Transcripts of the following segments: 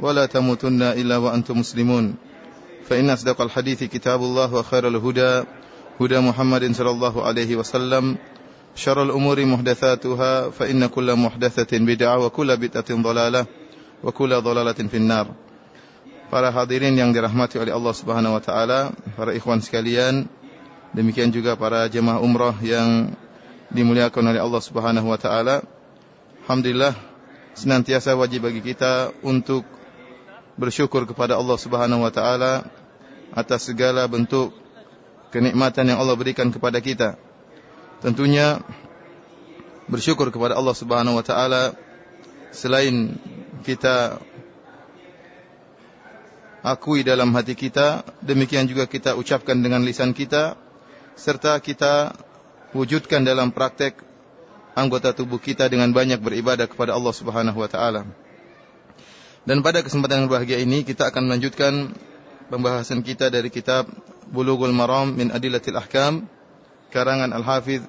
ولا تموتن إلا وأنتم مسلمون فإن أصدق الحديث كتاب الله وخير الهدى هدى محمد صلى الله عليه وسلم شر الأمور محدثاتها فإن كل محدثة بدعة وكل بدعة ضلالة وكل ضلالة في النار Para hadirin yang dirahmati oleh Allah Subhanahu wa taala, para ikhwan sekalian, demikian juga para jemaah umrah yang dimuliakan oleh Allah Subhanahu wa taala. Alhamdulillah senantiasa wajib bagi kita untuk bersyukur kepada Allah Subhanahu wa taala atas segala bentuk kenikmatan yang Allah berikan kepada kita. Tentunya bersyukur kepada Allah Subhanahu wa taala selain kita akui dalam hati kita, demikian juga kita ucapkan dengan lisan kita, serta kita wujudkan dalam praktek anggota tubuh kita dengan banyak beribadah kepada Allah Subhanahu wa taala. Dan pada kesempatan yang berbahagia ini kita akan melanjutkan pembahasan kita dari kitab Bulughul Maram min Adillatil Ahkam karangan Al-Hafidz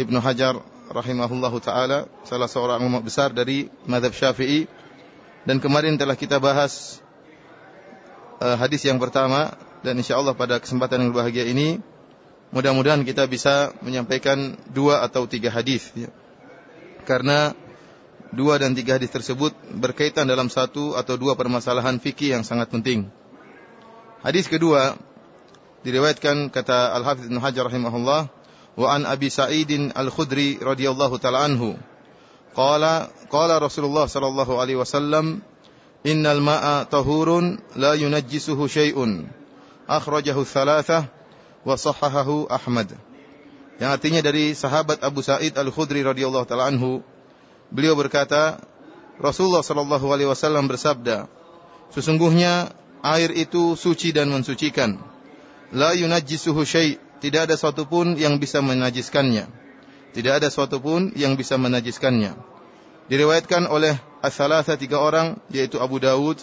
Ibnu Hajar rahimahullahu taala, salah seorang ulama besar dari mazhab Syafi'i. Dan kemarin telah kita bahas uh, hadis yang pertama dan insyaallah pada kesempatan yang berbahagia ini mudah-mudahan kita bisa menyampaikan dua atau tiga hadis ya. Karena dua dan tiga hadis tersebut berkaitan dalam satu atau dua permasalahan fikih yang sangat penting. Hadis kedua diriwayatkan kata Al-Hafidz Ibnu Hajar rahimahullah wa an Abi Sa'idin Al-Khudri radhiyallahu taala anhu qala qala Rasulullah sallallahu alaihi wasallam innal ma'a tahurun la yunajjisuhu syai'un akhrajahu thalathah wa sahahahu Ahmad yang artinya dari sahabat Abu Sa'id Al-Khudri radhiyallahu taala anhu Beliau berkata, Rasulullah sallallahu alaihi wasallam bersabda, sesungguhnya air itu suci dan mensucikan. La yunajjisuhu syai', tidak ada suatu pun yang bisa menajiskannya. Tidak ada suatu pun yang bisa menajiskannya. Diriwayatkan oleh as-salasa tiga orang yaitu Abu Dawud,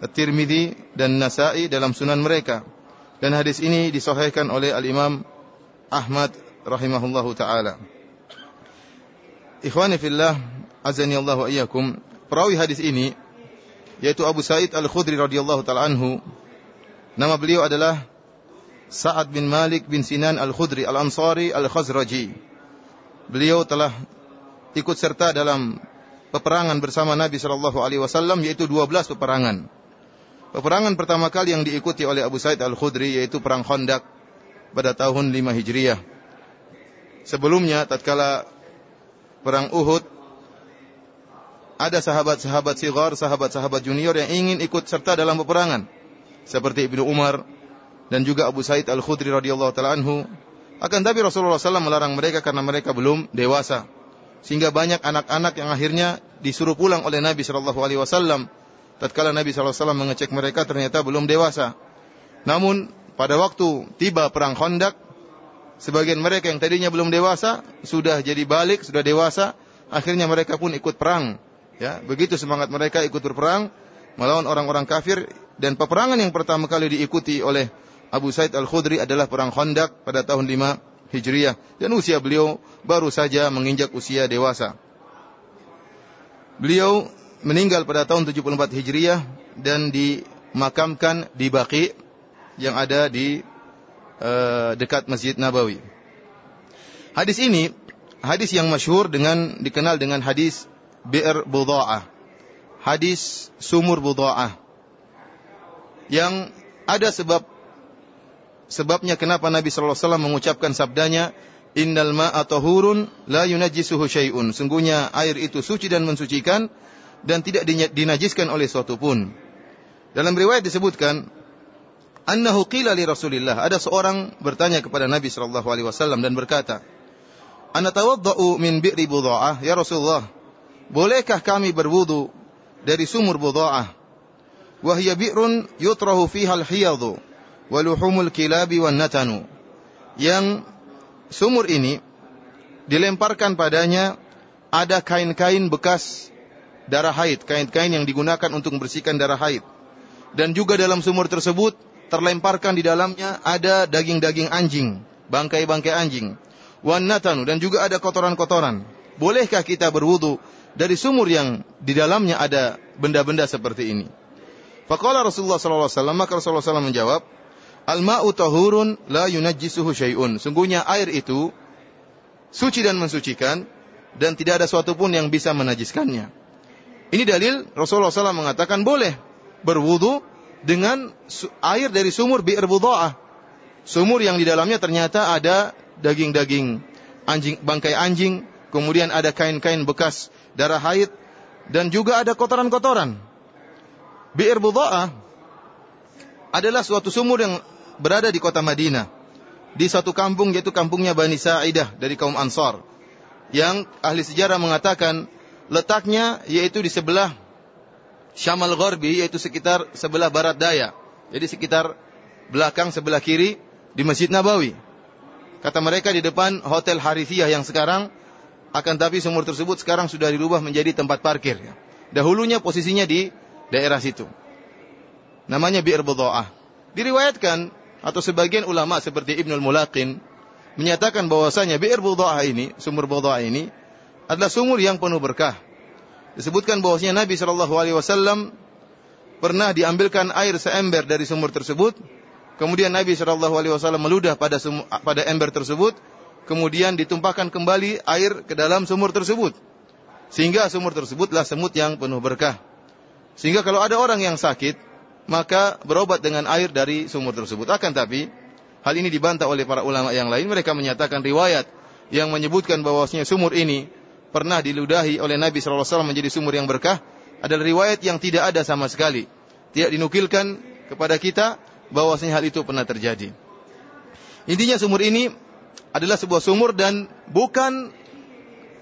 At-Tirmidzi dan Nasa'i dalam sunan mereka. Dan hadis ini disahihkan oleh Al-Imam Ahmad rahimahullahu taala. Ikhwani fillah, azani Allah iyyakum. Perawi hadis ini yaitu Abu Sa'id Al-Khudri radhiyallahu taala anhu. Nama beliau adalah Sa'ad bin Malik bin Sinan Al-Khudri Al-Ansari Al-Khazraji. Beliau telah ikut serta dalam peperangan bersama Nabi sallallahu alaihi wasallam yaitu 12 peperangan. Peperangan pertama kali yang diikuti oleh Abu Sa'id Al-Khudri yaitu perang Khandaq pada tahun 5 Hijriah. Sebelumnya tatkala perang Uhud ada sahabat-sahabat sigar, sahabat-sahabat junior yang ingin ikut serta dalam peperangan seperti Ibnu Umar dan juga Abu Said Al-Khudri radhiyallahu taala anhu. Akan tapi Rasulullah SAW melarang mereka karena mereka belum dewasa. Sehingga banyak anak-anak yang akhirnya disuruh pulang oleh Nabi sallallahu alaihi wasallam tatkala Nabi wasallam mengecek mereka ternyata belum dewasa. Namun pada waktu tiba perang Khandaq Sebagian mereka yang tadinya belum dewasa sudah jadi balik, sudah dewasa, akhirnya mereka pun ikut perang. Ya, begitu semangat mereka ikut berperang melawan orang-orang kafir dan peperangan yang pertama kali diikuti oleh Abu Said Al-Khudri adalah perang Khandaq pada tahun 5 Hijriah dan usia beliau baru saja menginjak usia dewasa. Beliau meninggal pada tahun 74 Hijriah dan dimakamkan di Baqi yang ada di uh, dekat Masjid Nabawi. Hadis ini hadis yang masyhur dengan dikenal dengan hadis Bi'r Budha'ah. Hadis sumur Budha'ah. Yang ada sebab sebabnya kenapa Nabi sallallahu alaihi wasallam mengucapkan sabdanya Innal ma'a tahurun la yunajjisuhu syai'un. Sungguhnya air itu suci dan mensucikan dan tidak dinajiskan oleh suatu pun. Dalam riwayat disebutkan annahu qila li Rasulillah. Ada seorang bertanya kepada Nabi sallallahu alaihi wasallam dan berkata, "Ana tawaddau min bi'ri budha'ah ya Rasulullah? Bolehkah kami berwudu dari sumur budha'ah?" wa hiya bi'run yutrahu fiha al-hiyadhu wa luhumul kilabi wan natanu. Yang sumur ini dilemparkan padanya ada kain-kain bekas darah haid, kain-kain yang digunakan untuk membersihkan darah haid. Dan juga dalam sumur tersebut terlemparkan di dalamnya ada daging-daging anjing, bangkai-bangkai anjing. Wan natanu dan juga ada kotoran-kotoran. Bolehkah kita berwudu dari sumur yang di dalamnya ada benda-benda seperti ini? Faqala Rasulullah sallallahu alaihi wasallam, maka Rasulullah SAW menjawab, "Al-ma'u tahurun la yunajjisuhu syai'un." Sungguhnya air itu suci dan mensucikan dan tidak ada suatu pun yang bisa menajiskannya. Ini dalil Rasulullah SAW mengatakan boleh berwudu dengan air dari sumur bi'r budha'ah. Sumur yang di dalamnya ternyata ada daging-daging anjing bangkai anjing, kemudian ada kain-kain bekas darah haid dan juga ada kotoran-kotoran. Bi'r Budha'ah adalah suatu sumur yang berada di kota Madinah. Di satu kampung yaitu kampungnya Bani Sa'idah dari kaum Ansar. Yang ahli sejarah mengatakan letaknya yaitu di sebelah Syamal Gharbi yaitu sekitar sebelah barat daya. Jadi sekitar belakang sebelah kiri di Masjid Nabawi. Kata mereka di depan Hotel Harithiyah yang sekarang akan tapi sumur tersebut sekarang sudah dirubah menjadi tempat parkir. Dahulunya posisinya di daerah situ. Namanya Bi'r Budha'ah. Diriwayatkan atau sebagian ulama seperti Ibnul Mulaqin menyatakan bahwasanya Bi'r Budha'ah ini, sumur Budha'ah ini adalah sumur yang penuh berkah. Disebutkan bahwasanya Nabi Shallallahu alaihi wasallam pernah diambilkan air seember dari sumur tersebut. Kemudian Nabi Shallallahu alaihi wasallam meludah pada pada ember tersebut, kemudian ditumpahkan kembali air ke dalam sumur tersebut. Sehingga sumur tersebutlah semut yang penuh berkah. Sehingga kalau ada orang yang sakit, maka berobat dengan air dari sumur tersebut. Akan tapi, hal ini dibantah oleh para ulama yang lain. Mereka menyatakan riwayat yang menyebutkan bahwasanya sumur ini pernah diludahi oleh Nabi SAW menjadi sumur yang berkah adalah riwayat yang tidak ada sama sekali. Tidak dinukilkan kepada kita bahwasanya hal itu pernah terjadi. Intinya sumur ini adalah sebuah sumur dan bukan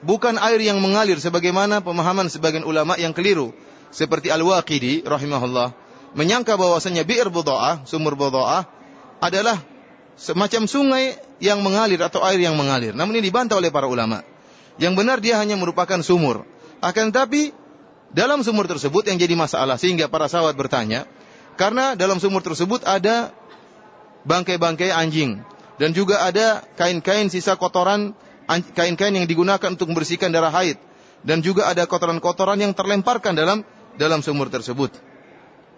bukan air yang mengalir sebagaimana pemahaman sebagian ulama yang keliru seperti Al-Waqidi rahimahullah menyangka bahwasanya bi'r budha'ah, sumur budha'ah adalah semacam sungai yang mengalir atau air yang mengalir. Namun ini dibantah oleh para ulama. Yang benar dia hanya merupakan sumur. Akan tapi dalam sumur tersebut yang jadi masalah sehingga para sahabat bertanya, karena dalam sumur tersebut ada bangkai-bangkai anjing dan juga ada kain-kain sisa kotoran kain-kain yang digunakan untuk membersihkan darah haid dan juga ada kotoran-kotoran yang terlemparkan dalam dalam sumur tersebut.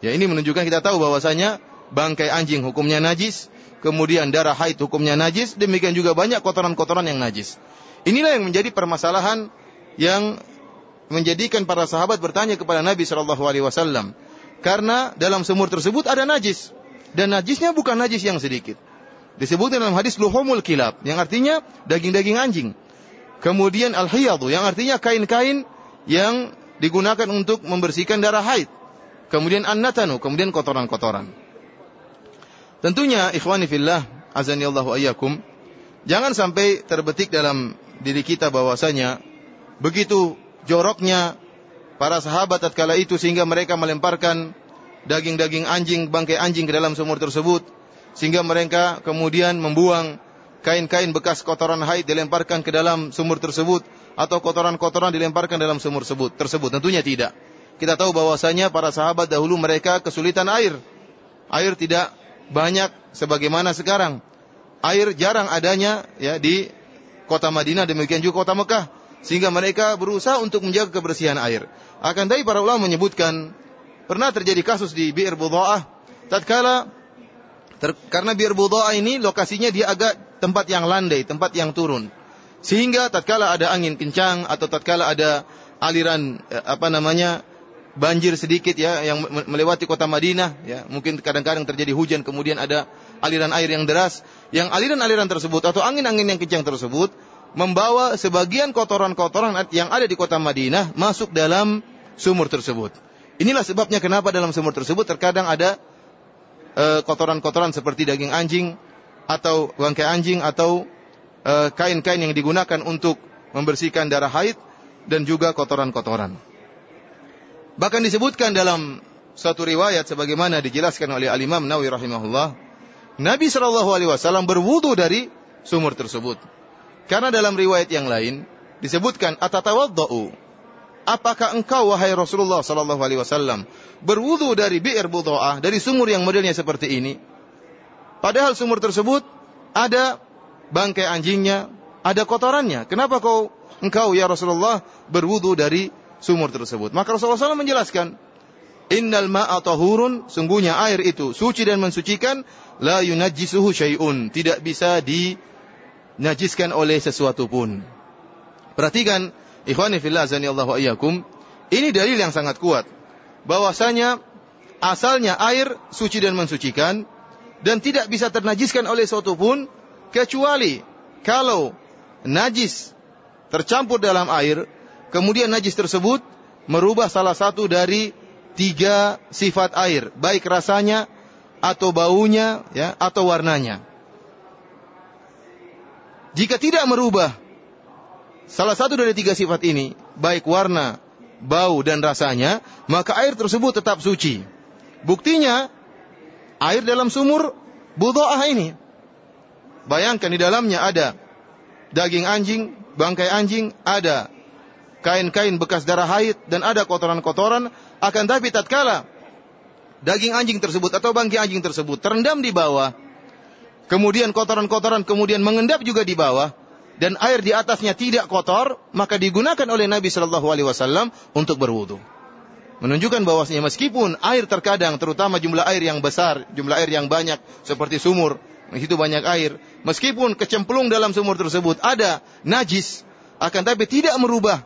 Ya ini menunjukkan kita tahu bahwasanya bangkai anjing hukumnya najis, kemudian darah haid hukumnya najis, demikian juga banyak kotoran-kotoran yang najis. Inilah yang menjadi permasalahan yang menjadikan para sahabat bertanya kepada Nabi Shallallahu Alaihi Wasallam karena dalam sumur tersebut ada najis dan najisnya bukan najis yang sedikit. Disebutkan dalam hadis luhumul kilab yang artinya daging-daging anjing. Kemudian al-hiyadu yang artinya kain-kain yang digunakan untuk membersihkan darah haid. Kemudian an-natanu, kemudian kotoran-kotoran. Tentunya ikhwani fillah, azani ayyakum, jangan sampai terbetik dalam diri kita bahwasanya begitu joroknya para sahabat tatkala itu sehingga mereka melemparkan daging-daging anjing, bangkai anjing ke dalam sumur tersebut sehingga mereka kemudian membuang kain-kain bekas kotoran haid dilemparkan ke dalam sumur tersebut atau kotoran-kotoran dilemparkan dalam sumur tersebut. Tersebut tentunya tidak. Kita tahu bahwasanya para sahabat dahulu mereka kesulitan air. Air tidak banyak sebagaimana sekarang. Air jarang adanya ya di kota Madinah demikian juga kota Mekah sehingga mereka berusaha untuk menjaga kebersihan air. Akan tapi para ulama menyebutkan pernah terjadi kasus di Bir Budha'ah tatkala ter, karena Bir Budha'ah ini lokasinya dia agak tempat yang landai, tempat yang turun. Sehingga tatkala ada angin kencang atau tatkala ada aliran eh, apa namanya banjir sedikit ya yang melewati kota Madinah ya mungkin kadang-kadang terjadi hujan kemudian ada aliran air yang deras yang aliran-aliran tersebut atau angin-angin yang kencang tersebut membawa sebagian kotoran-kotoran yang ada di kota Madinah masuk dalam sumur tersebut. Inilah sebabnya kenapa dalam sumur tersebut terkadang ada kotoran-kotoran seperti daging anjing atau bangkai anjing atau Eh, kain-kain yang digunakan untuk membersihkan darah haid dan juga kotoran-kotoran. Bahkan disebutkan dalam satu riwayat sebagaimana dijelaskan oleh Al-Imam Nawawi rahimahullah, Nabi Shallallahu alaihi wasallam berwudu dari sumur tersebut. Karena dalam riwayat yang lain disebutkan atatawaddau Apakah engkau wahai Rasulullah sallallahu alaihi wasallam berwudu dari bi'r budhaah, dari sumur yang modelnya seperti ini? Padahal sumur tersebut ada bangkai anjingnya, ada kotorannya. Kenapa kau engkau ya Rasulullah berwudu dari sumur tersebut? Maka Rasulullah SAW menjelaskan, Innal ma'a tahurun, sungguhnya air itu suci dan mensucikan, la yunajjisuhu syai'un, tidak bisa dinajiskan oleh sesuatu pun. Perhatikan Ikhwani fillah Allah iyyakum, ini dalil yang sangat kuat bahwasanya asalnya air suci dan mensucikan dan tidak bisa ternajiskan oleh suatu pun kecuali kalau najis tercampur dalam air, kemudian najis tersebut merubah salah satu dari tiga sifat air, baik rasanya atau baunya ya atau warnanya. Jika tidak merubah salah satu dari tiga sifat ini, baik warna, bau, dan rasanya, maka air tersebut tetap suci. Buktinya, air dalam sumur budoah ini. Bayangkan di dalamnya ada daging anjing, bangkai anjing, ada kain-kain bekas darah haid, dan ada kotoran-kotoran, akan tapi tatkala daging anjing tersebut atau bangkai anjing tersebut terendam di bawah, kemudian kotoran-kotoran kemudian mengendap juga di bawah, dan air di atasnya tidak kotor, maka digunakan oleh Nabi Shallallahu Alaihi Wasallam untuk berwudu. Menunjukkan bahwasanya meskipun air terkadang, terutama jumlah air yang besar, jumlah air yang banyak seperti sumur, itu banyak air, meskipun kecemplung dalam sumur tersebut ada najis, akan tapi tidak merubah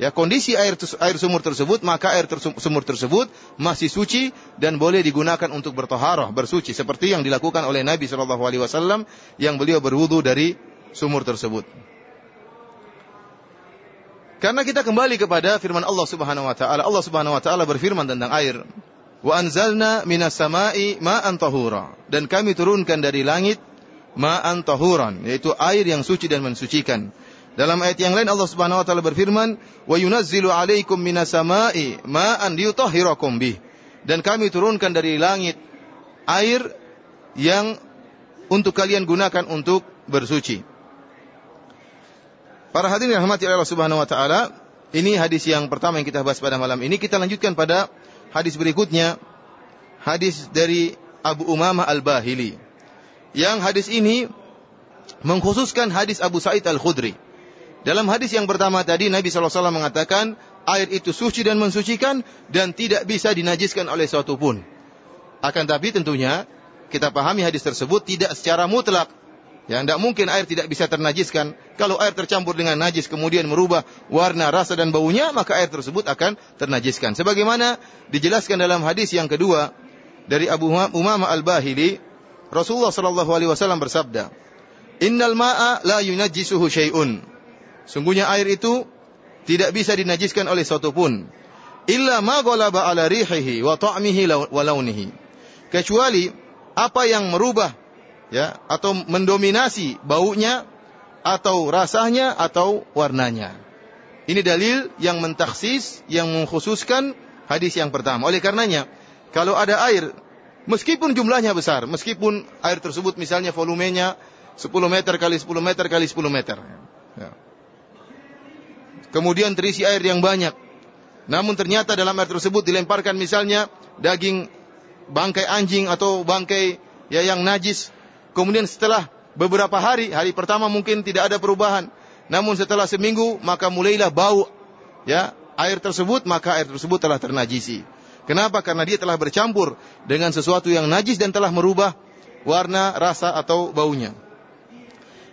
ya kondisi air air sumur tersebut, maka air sumur tersebut masih suci dan boleh digunakan untuk bertoharoh, bersuci seperti yang dilakukan oleh Nabi Shallallahu Alaihi Wasallam yang beliau berwudu dari sumur tersebut. Karena kita kembali kepada firman Allah Subhanahu wa taala. Allah Subhanahu wa taala berfirman tentang air. Wa anzalna minas sama'i ma'an tahura. Dan kami turunkan dari langit ma'an tahuran, yaitu air yang suci dan mensucikan. Dalam ayat yang lain Allah Subhanahu wa taala berfirman, "Wa yunazzilu 'alaikum minas sama'i ma'an liyutahhirakum bih." Dan kami turunkan dari langit air yang untuk kalian gunakan untuk bersuci. Para hadirin rahmati Allah Subhanahu wa taala, ini hadis yang pertama yang kita bahas pada malam ini. Kita lanjutkan pada hadis berikutnya, hadis dari Abu Umamah Al-Bahili. Yang hadis ini mengkhususkan hadis Abu Sa'id Al-Khudri. Dalam hadis yang pertama tadi Nabi SAW mengatakan air itu suci dan mensucikan dan tidak bisa dinajiskan oleh suatu pun. Akan tapi tentunya kita pahami hadis tersebut tidak secara mutlak Ya, tidak mungkin air tidak bisa ternajiskan. Kalau air tercampur dengan najis kemudian merubah warna, rasa dan baunya, maka air tersebut akan ternajiskan. Sebagaimana dijelaskan dalam hadis yang kedua dari Abu Umamah Al-Bahili, Rasulullah sallallahu alaihi wasallam bersabda, "Innal ma'a la yunajjisuhu syai'un." Sungguhnya air itu tidak bisa dinajiskan oleh suatu pun. Illa ma ghalaba ala rihihi wa ta'mihi wa launihi. Kecuali apa yang merubah ya atau mendominasi baunya atau rasanya atau warnanya. Ini dalil yang mentaksis, yang mengkhususkan hadis yang pertama. Oleh karenanya, kalau ada air, meskipun jumlahnya besar, meskipun air tersebut misalnya volumenya 10 meter kali 10 meter kali 10 meter. Ya. Kemudian terisi air yang banyak. Namun ternyata dalam air tersebut dilemparkan misalnya daging bangkai anjing atau bangkai ya yang najis Kemudian setelah beberapa hari, hari pertama mungkin tidak ada perubahan. Namun setelah seminggu maka mulailah bau ya air tersebut maka air tersebut telah ternajisi. Kenapa? Karena dia telah bercampur dengan sesuatu yang najis dan telah merubah warna, rasa atau baunya.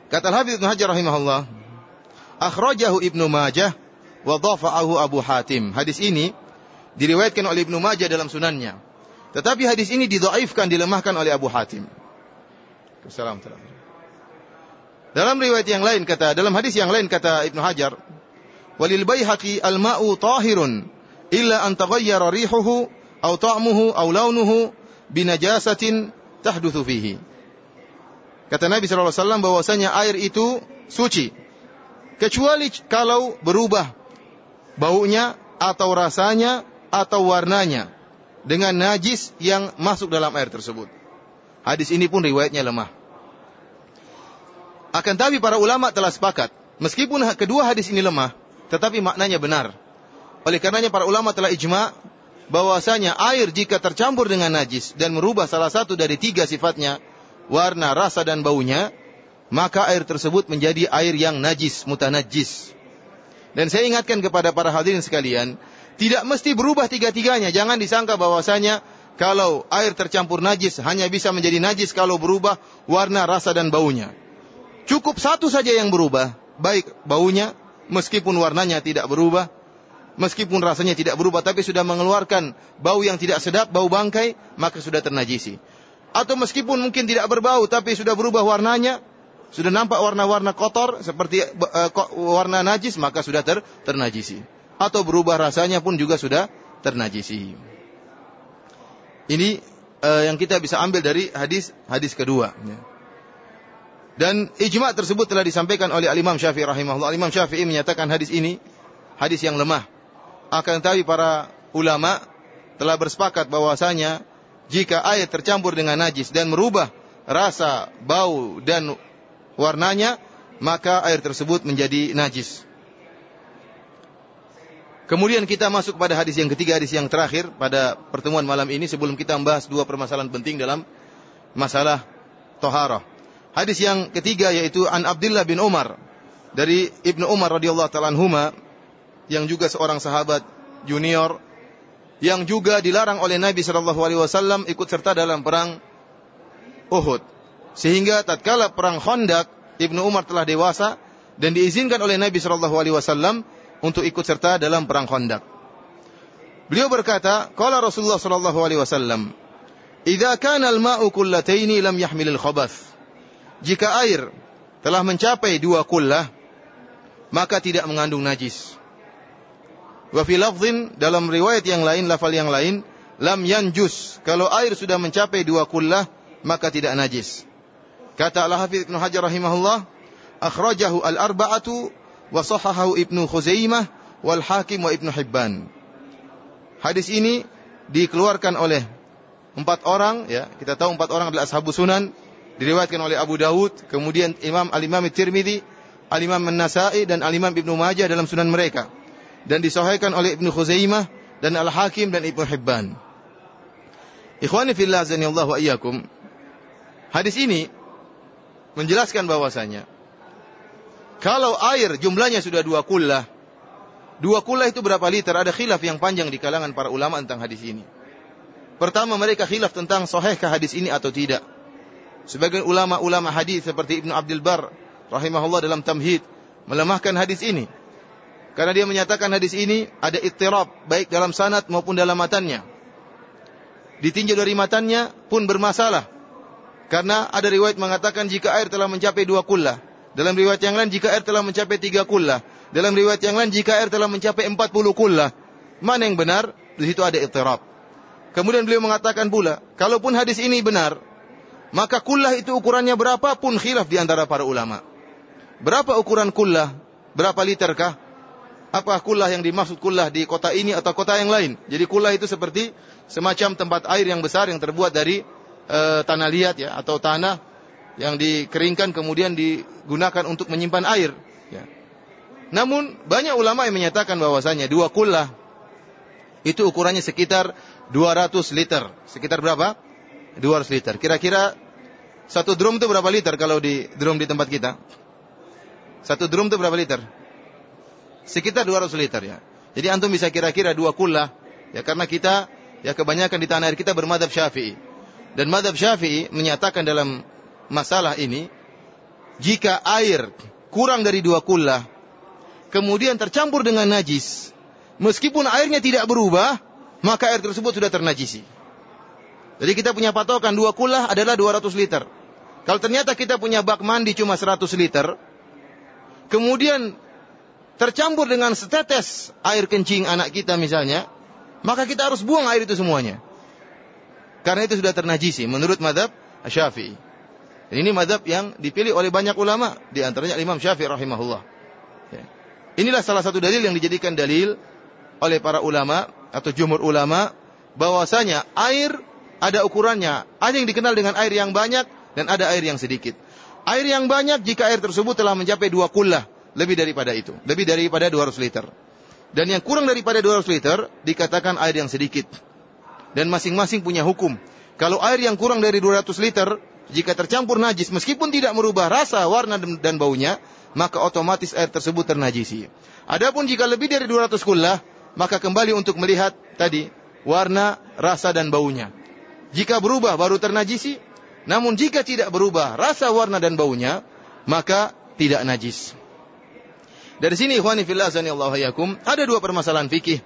Kata Habib Ibnu Hajar rahimahullah, akhrajahu Ibnu Majah wa dhafa'ahu Abu Hatim. Hadis ini diriwayatkan oleh Ibnu Majah dalam sunannya. Tetapi hadis ini didhaifkan, dilemahkan oleh Abu Hatim. Assalamualaikum. Dalam riwayat yang lain kata, dalam hadis yang lain kata Ibnu Hajar, "Walil Baihaqi al-ma'u tahirun illa an taghayyara rihuhu aw ta'muhu aw launuhu binajasatin tahdutsu fihi." Kata Nabi sallallahu alaihi wasallam bahwasanya air itu suci kecuali kalau berubah baunya atau rasanya atau warnanya dengan najis yang masuk dalam air tersebut. Hadis ini pun riwayatnya lemah. Akan tapi para ulama telah sepakat, meskipun kedua hadis ini lemah, tetapi maknanya benar. Oleh karenanya para ulama telah ijma bahwasanya air jika tercampur dengan najis dan merubah salah satu dari tiga sifatnya, warna, rasa dan baunya, maka air tersebut menjadi air yang najis, mutanajis. Dan saya ingatkan kepada para hadirin sekalian, tidak mesti berubah tiga-tiganya. Jangan disangka bahwasanya kalau air tercampur najis hanya bisa menjadi najis kalau berubah warna, rasa dan baunya. Cukup satu saja yang berubah, baik baunya meskipun warnanya tidak berubah, meskipun rasanya tidak berubah tapi sudah mengeluarkan bau yang tidak sedap, bau bangkai, maka sudah ternajisi. Atau meskipun mungkin tidak berbau tapi sudah berubah warnanya, sudah nampak warna-warna kotor seperti uh, warna najis maka sudah ter ternajisi atau berubah rasanya pun juga sudah ternajisi. Ini uh, yang kita bisa ambil dari hadis hadis kedua. Ya. Dan ijma tersebut telah disampaikan oleh Al-Imam Syafi'i rahimahullah. Al-Imam Syafi'i menyatakan hadis ini hadis yang lemah. Akan tetapi para ulama telah bersepakat bahwasanya jika air tercampur dengan najis dan merubah rasa, bau dan warnanya, maka air tersebut menjadi najis. Kemudian kita masuk pada hadis yang ketiga, hadis yang terakhir pada pertemuan malam ini sebelum kita membahas dua permasalahan penting dalam masalah toharah. Hadis yang ketiga yaitu An Abdullah bin Umar dari Ibnu Umar radhiyallahu taala anhuma yang juga seorang sahabat junior yang juga dilarang oleh Nabi sallallahu alaihi wasallam ikut serta dalam perang Uhud. Sehingga tatkala perang Khandaq Ibnu Umar telah dewasa dan diizinkan oleh Nabi sallallahu alaihi wasallam untuk ikut serta dalam perang Khandaq. Beliau berkata, qala Rasulullah sallallahu alaihi wasallam, "Idza kana al-ma'u kullataini lam yahmil al-khabath." Jika air telah mencapai dua kullah, maka tidak mengandung najis. Wa fi lafdhin dalam riwayat yang lain, lafal yang lain, lam yanjus. Kalau air sudah mencapai dua kullah, maka tidak najis. Kata Al-Hafidz Ibnu Hajar rahimahullah, akhrajahu al-arba'atu wa sahahahu Ibnu Khuzaimah wal Hakim wa Ibnu Hibban. Hadis ini dikeluarkan oleh empat orang ya, kita tahu empat orang adalah ashabus sunan, diriwayatkan oleh Abu Dawud, kemudian Imam Al-Imam Tirmidzi, Al-Imam An-Nasa'i dan Al-Imam Ibnu Majah dalam sunan mereka dan disahihkan oleh Ibnu Khuzaimah dan Al-Hakim dan Ibnu Hibban. Ikhwani fillah wa iyyakum. Hadis ini menjelaskan bahwasanya kalau air jumlahnya sudah dua kullah, dua kullah itu berapa liter? Ada khilaf yang panjang di kalangan para ulama tentang hadis ini. Pertama mereka khilaf tentang sahihkah hadis ini atau tidak. Sebagian ulama-ulama hadis seperti Ibnu Abdul Bar rahimahullah dalam Tamhid melemahkan hadis ini. Karena dia menyatakan hadis ini ada ittirab baik dalam sanad maupun dalam matannya. Ditinjau dari matannya pun bermasalah. Karena ada riwayat mengatakan jika air telah mencapai dua kullah. Dalam riwayat yang lain jika air telah mencapai tiga kullah. Dalam riwayat yang lain jika air telah mencapai empat puluh kullah. Mana yang benar? Di situ ada ittirab. Kemudian beliau mengatakan pula, kalaupun hadis ini benar, maka kullah itu ukurannya berapa pun khilaf di antara para ulama. Berapa ukuran kullah? Berapa literkah? Apa kullah yang dimaksud kullah di kota ini atau kota yang lain? Jadi kullah itu seperti semacam tempat air yang besar yang terbuat dari e, tanah liat ya atau tanah yang dikeringkan kemudian digunakan untuk menyimpan air. Ya. Namun banyak ulama yang menyatakan bahwasanya dua kullah itu ukurannya sekitar 200 liter. Sekitar berapa? 200 liter. Kira-kira satu drum itu berapa liter kalau di drum di tempat kita? Satu drum itu berapa liter? Sekitar 200 liter ya. Jadi antum bisa kira-kira dua kullah ya karena kita ya kebanyakan di tanah air kita bermadhab Syafi'i. Dan madhab Syafi'i menyatakan dalam masalah ini, jika air kurang dari dua kullah, kemudian tercampur dengan najis, meskipun airnya tidak berubah, maka air tersebut sudah ternajisi. Jadi kita punya patokan dua kullah adalah 200 liter. Kalau ternyata kita punya bak mandi cuma 100 liter, kemudian tercampur dengan setetes air kencing anak kita misalnya, maka kita harus buang air itu semuanya. Karena itu sudah ternajisi menurut madhab Syafi'i. Ini madhab yang dipilih oleh banyak ulama, di antaranya Imam Syafi'i rahimahullah. Ya. Inilah salah satu dalil yang dijadikan dalil oleh para ulama atau jumhur ulama bahwasanya air ada ukurannya. Ada yang dikenal dengan air yang banyak dan ada air yang sedikit. Air yang banyak jika air tersebut telah mencapai dua kullah, lebih daripada itu, lebih daripada 200 liter. Dan yang kurang daripada 200 liter dikatakan air yang sedikit. Dan masing-masing punya hukum. Kalau air yang kurang dari 200 liter jika tercampur najis meskipun tidak merubah rasa, warna dan baunya, maka otomatis air tersebut ternajisi. Adapun jika lebih dari 200 kullah, maka kembali untuk melihat tadi warna, rasa dan baunya. Jika berubah baru ternajisi, namun jika tidak berubah rasa, warna dan baunya, maka tidak najis. Dari sini ikhwani fillah Allah yakum, ada dua permasalahan fikih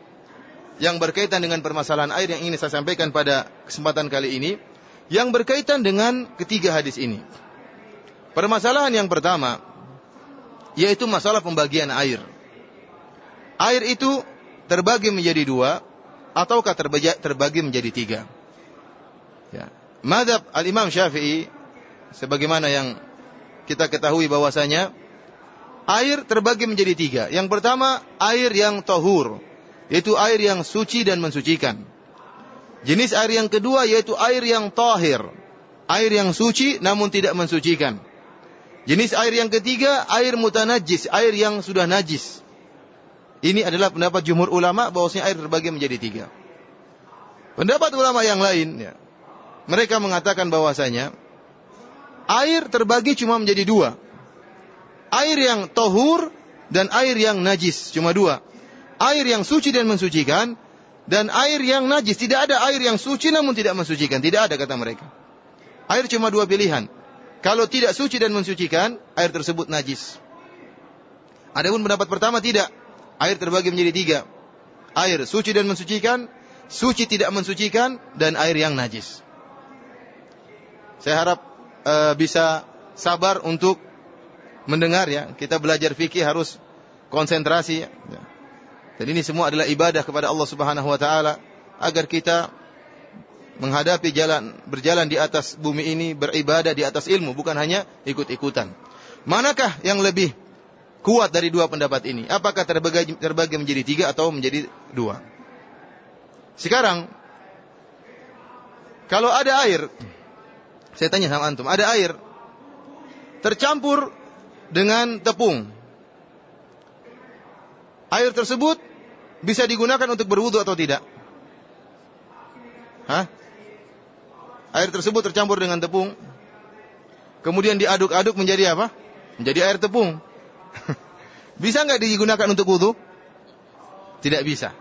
yang berkaitan dengan permasalahan air yang ingin saya sampaikan pada kesempatan kali ini yang berkaitan dengan ketiga hadis ini. Permasalahan yang pertama yaitu masalah pembagian air. Air itu terbagi menjadi dua ataukah terbagi menjadi tiga. Ya. Madhab al-Imam Syafi'i sebagaimana yang kita ketahui bahwasanya air terbagi menjadi tiga. Yang pertama air yang tohur, yaitu air yang suci dan mensucikan. Jenis air yang kedua yaitu air yang tahir, air yang suci namun tidak mensucikan. Jenis air yang ketiga air mutanajis, air yang sudah najis. Ini adalah pendapat jumhur ulama bahwasanya air terbagi menjadi tiga. Pendapat ulama yang lain, ya, mereka mengatakan bahwasanya air terbagi cuma menjadi dua. Air yang tohur dan air yang najis, cuma dua. Air yang suci dan mensucikan, dan air yang najis. Tidak ada air yang suci namun tidak mensucikan. Tidak ada kata mereka. Air cuma dua pilihan. Kalau tidak suci dan mensucikan, air tersebut najis. Adapun pendapat pertama tidak. Air terbagi menjadi tiga. Air suci dan mensucikan, suci tidak mensucikan, dan air yang najis. Saya harap uh, bisa sabar untuk mendengar ya. Kita belajar fikih harus konsentrasi. Ya. Dan ini semua adalah ibadah kepada Allah Subhanahu wa taala agar kita menghadapi jalan berjalan di atas bumi ini beribadah di atas ilmu bukan hanya ikut-ikutan. Manakah yang lebih kuat dari dua pendapat ini? Apakah terbagi, terbagi menjadi tiga atau menjadi dua? Sekarang, kalau ada air, saya tanya sama antum, ada air tercampur dengan tepung. Air tersebut bisa digunakan untuk berwudu atau tidak? Hah? Air tersebut tercampur dengan tepung. Kemudian diaduk-aduk menjadi apa? Menjadi air tepung. Bisa nggak digunakan untuk wudhu? Tidak bisa.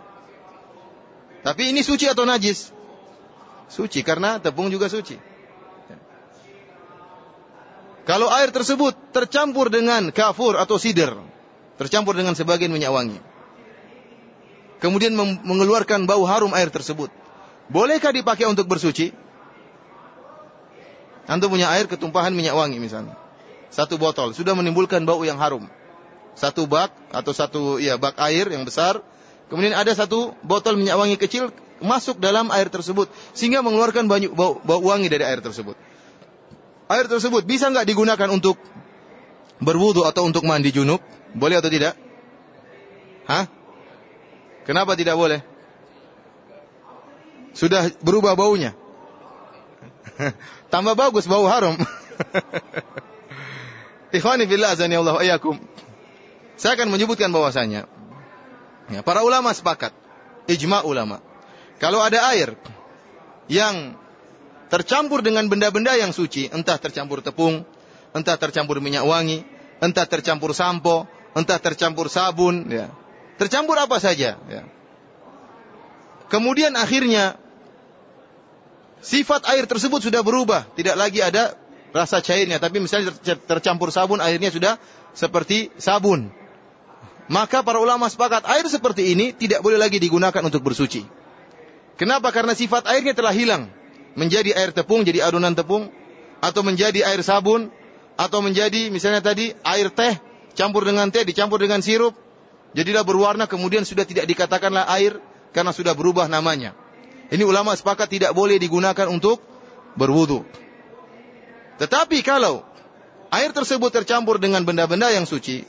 Tapi ini suci atau najis? Suci karena tepung juga suci. Kalau air tersebut tercampur dengan kafur atau sider, tercampur dengan sebagian minyak wangi, kemudian mengeluarkan bau harum air tersebut, bolehkah dipakai untuk bersuci? Antum punya air ketumpahan minyak wangi misalnya, satu botol sudah menimbulkan bau yang harum. Satu bak atau satu ya bak air yang besar, kemudian ada satu botol minyak wangi kecil masuk dalam air tersebut sehingga mengeluarkan banyak bau, bau wangi dari air tersebut. Air tersebut bisa nggak digunakan untuk berwudu atau untuk mandi junub? Boleh atau tidak? Hah? Kenapa tidak boleh? Sudah berubah baunya. Tambah bagus bau harum. Ikhwani fillah azani Allah ayakum. Saya akan menyebutkan bahwasanya ya, para ulama sepakat, ijma ulama. Kalau ada air yang tercampur dengan benda-benda yang suci, entah tercampur tepung, entah tercampur minyak wangi, entah tercampur sampo, entah tercampur sabun, ya. Tercampur apa saja, ya. Kemudian akhirnya sifat air tersebut sudah berubah, tidak lagi ada rasa cairnya, tapi misalnya tercampur sabun airnya sudah seperti sabun maka para ulama sepakat air seperti ini tidak boleh lagi digunakan untuk bersuci. Kenapa? Karena sifat airnya telah hilang. Menjadi air tepung, jadi adonan tepung. Atau menjadi air sabun. Atau menjadi misalnya tadi air teh. Campur dengan teh, dicampur dengan sirup. Jadilah berwarna, kemudian sudah tidak dikatakanlah air. Karena sudah berubah namanya. Ini ulama sepakat tidak boleh digunakan untuk berwudu. Tetapi kalau air tersebut tercampur dengan benda-benda yang suci,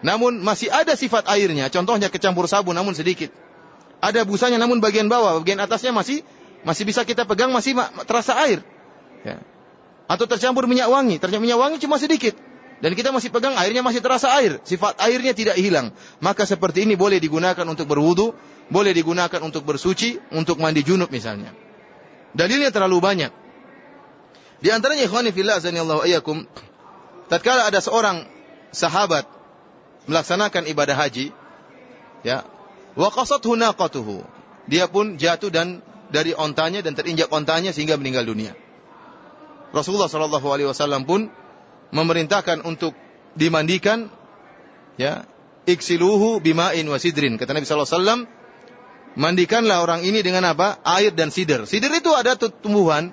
namun masih ada sifat airnya, contohnya kecampur sabun namun sedikit. ada busanya namun bagian bawah, bagian atasnya masih masih bisa kita pegang masih terasa air. Ya. Atau tercampur minyak wangi, ternyata minyak wangi cuma sedikit dan kita masih pegang airnya masih terasa air, sifat airnya tidak hilang. Maka seperti ini boleh digunakan untuk berwudu, boleh digunakan untuk bersuci, untuk mandi junub misalnya. Dalilnya terlalu banyak. Di antaranya ikhwani fillah azanillahu ayyakum, tatkala ada seorang sahabat melaksanakan ibadah haji, ya, wa qasathu naqatuhu. Dia pun jatuh dan dari ontanya dan terinjak ontanya sehingga meninggal dunia. Rasulullah sallallahu alaihi wasallam pun memerintahkan untuk dimandikan ya iksiluhu bima'in wasidrin kata Nabi sallallahu alaihi wasallam mandikanlah orang ini dengan apa? Air dan sider sider itu ada tumbuhan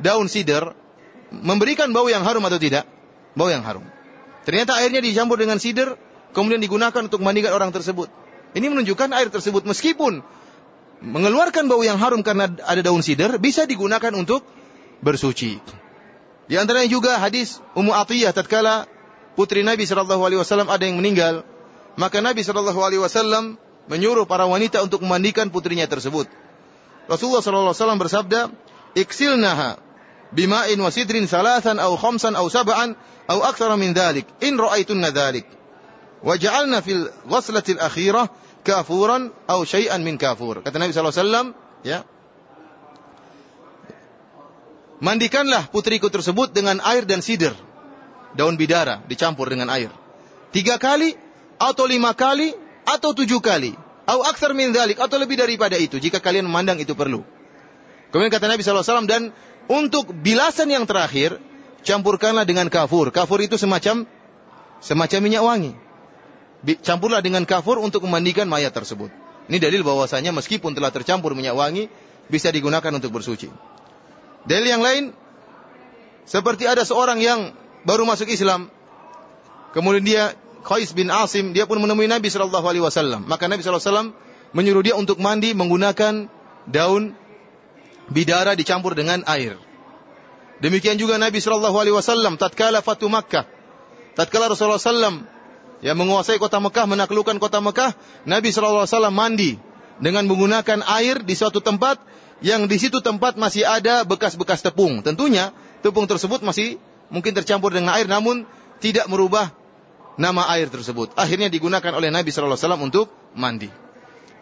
daun sider memberikan bau yang harum atau tidak? Bau yang harum. Ternyata airnya dicampur dengan sider kemudian digunakan untuk mandikan orang tersebut. Ini menunjukkan air tersebut meskipun mengeluarkan bau yang harum karena ada daun sider bisa digunakan untuk bersuci di antaranya juga hadis Ummu Atiyah tatkala putri Nabi sallallahu alaihi wasallam ada yang meninggal, maka Nabi sallallahu alaihi wasallam menyuruh para wanita untuk memandikan putrinya tersebut. Rasulullah sallallahu alaihi wasallam bersabda, "Iksilnaha bima'in wa sidrin salasan aw khamsan aw sab'an aw aktsara min dhalik in ra'aytunna dhalik." Waj'alna fil ghaslati al-akhirah kafuran aw syai'an min kafur. Kata Nabi sallallahu alaihi wasallam, ya, Mandikanlah putriku tersebut dengan air dan sidir. Daun bidara dicampur dengan air. Tiga kali, atau lima kali, atau tujuh kali. Atau aksar min dhalik, atau lebih daripada itu. Jika kalian memandang itu perlu. Kemudian kata Nabi SAW, dan untuk bilasan yang terakhir, campurkanlah dengan kafur. Kafur itu semacam semacam minyak wangi. Campurlah dengan kafur untuk memandikan mayat tersebut. Ini dalil bahwasanya meskipun telah tercampur minyak wangi, bisa digunakan untuk bersuci. Dalil yang lain seperti ada seorang yang baru masuk Islam, kemudian dia Qais bin Asim, dia pun menemui Nabi Shallallahu Alaihi Wasallam. Maka Nabi Shallallahu Alaihi Wasallam menyuruh dia untuk mandi menggunakan daun bidara dicampur dengan air. Demikian juga Nabi Shallallahu Alaihi Wasallam tatkala Fatu Makkah, tatkala Rasulullah Sallam yang menguasai kota Mekah, menaklukkan kota Mekah, Nabi Shallallahu Alaihi Wasallam mandi dengan menggunakan air di suatu tempat yang di situ tempat masih ada bekas-bekas tepung. Tentunya tepung tersebut masih mungkin tercampur dengan air namun tidak merubah nama air tersebut. Akhirnya digunakan oleh Nabi sallallahu alaihi wasallam untuk mandi.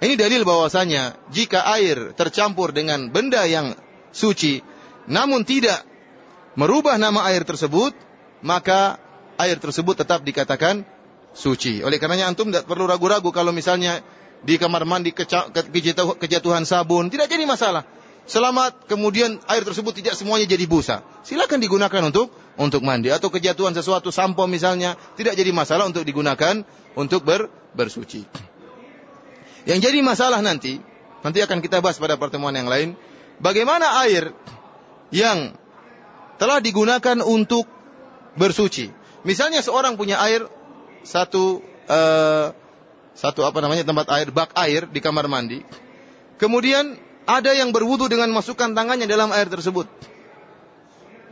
Ini dalil bahwasanya jika air tercampur dengan benda yang suci namun tidak merubah nama air tersebut, maka air tersebut tetap dikatakan suci. Oleh karenanya antum tidak perlu ragu-ragu kalau misalnya di kamar mandi kejatuhan sabun, tidak jadi masalah. Selamat, kemudian air tersebut tidak semuanya jadi busa. Silakan digunakan untuk untuk mandi atau kejatuhan sesuatu sampo misalnya, tidak jadi masalah untuk digunakan untuk ber, bersuci. Yang jadi masalah nanti, nanti akan kita bahas pada pertemuan yang lain, bagaimana air yang telah digunakan untuk bersuci. Misalnya seorang punya air satu uh, satu apa namanya tempat air, bak air di kamar mandi. Kemudian ada yang berwudu dengan masukkan tangannya dalam air tersebut.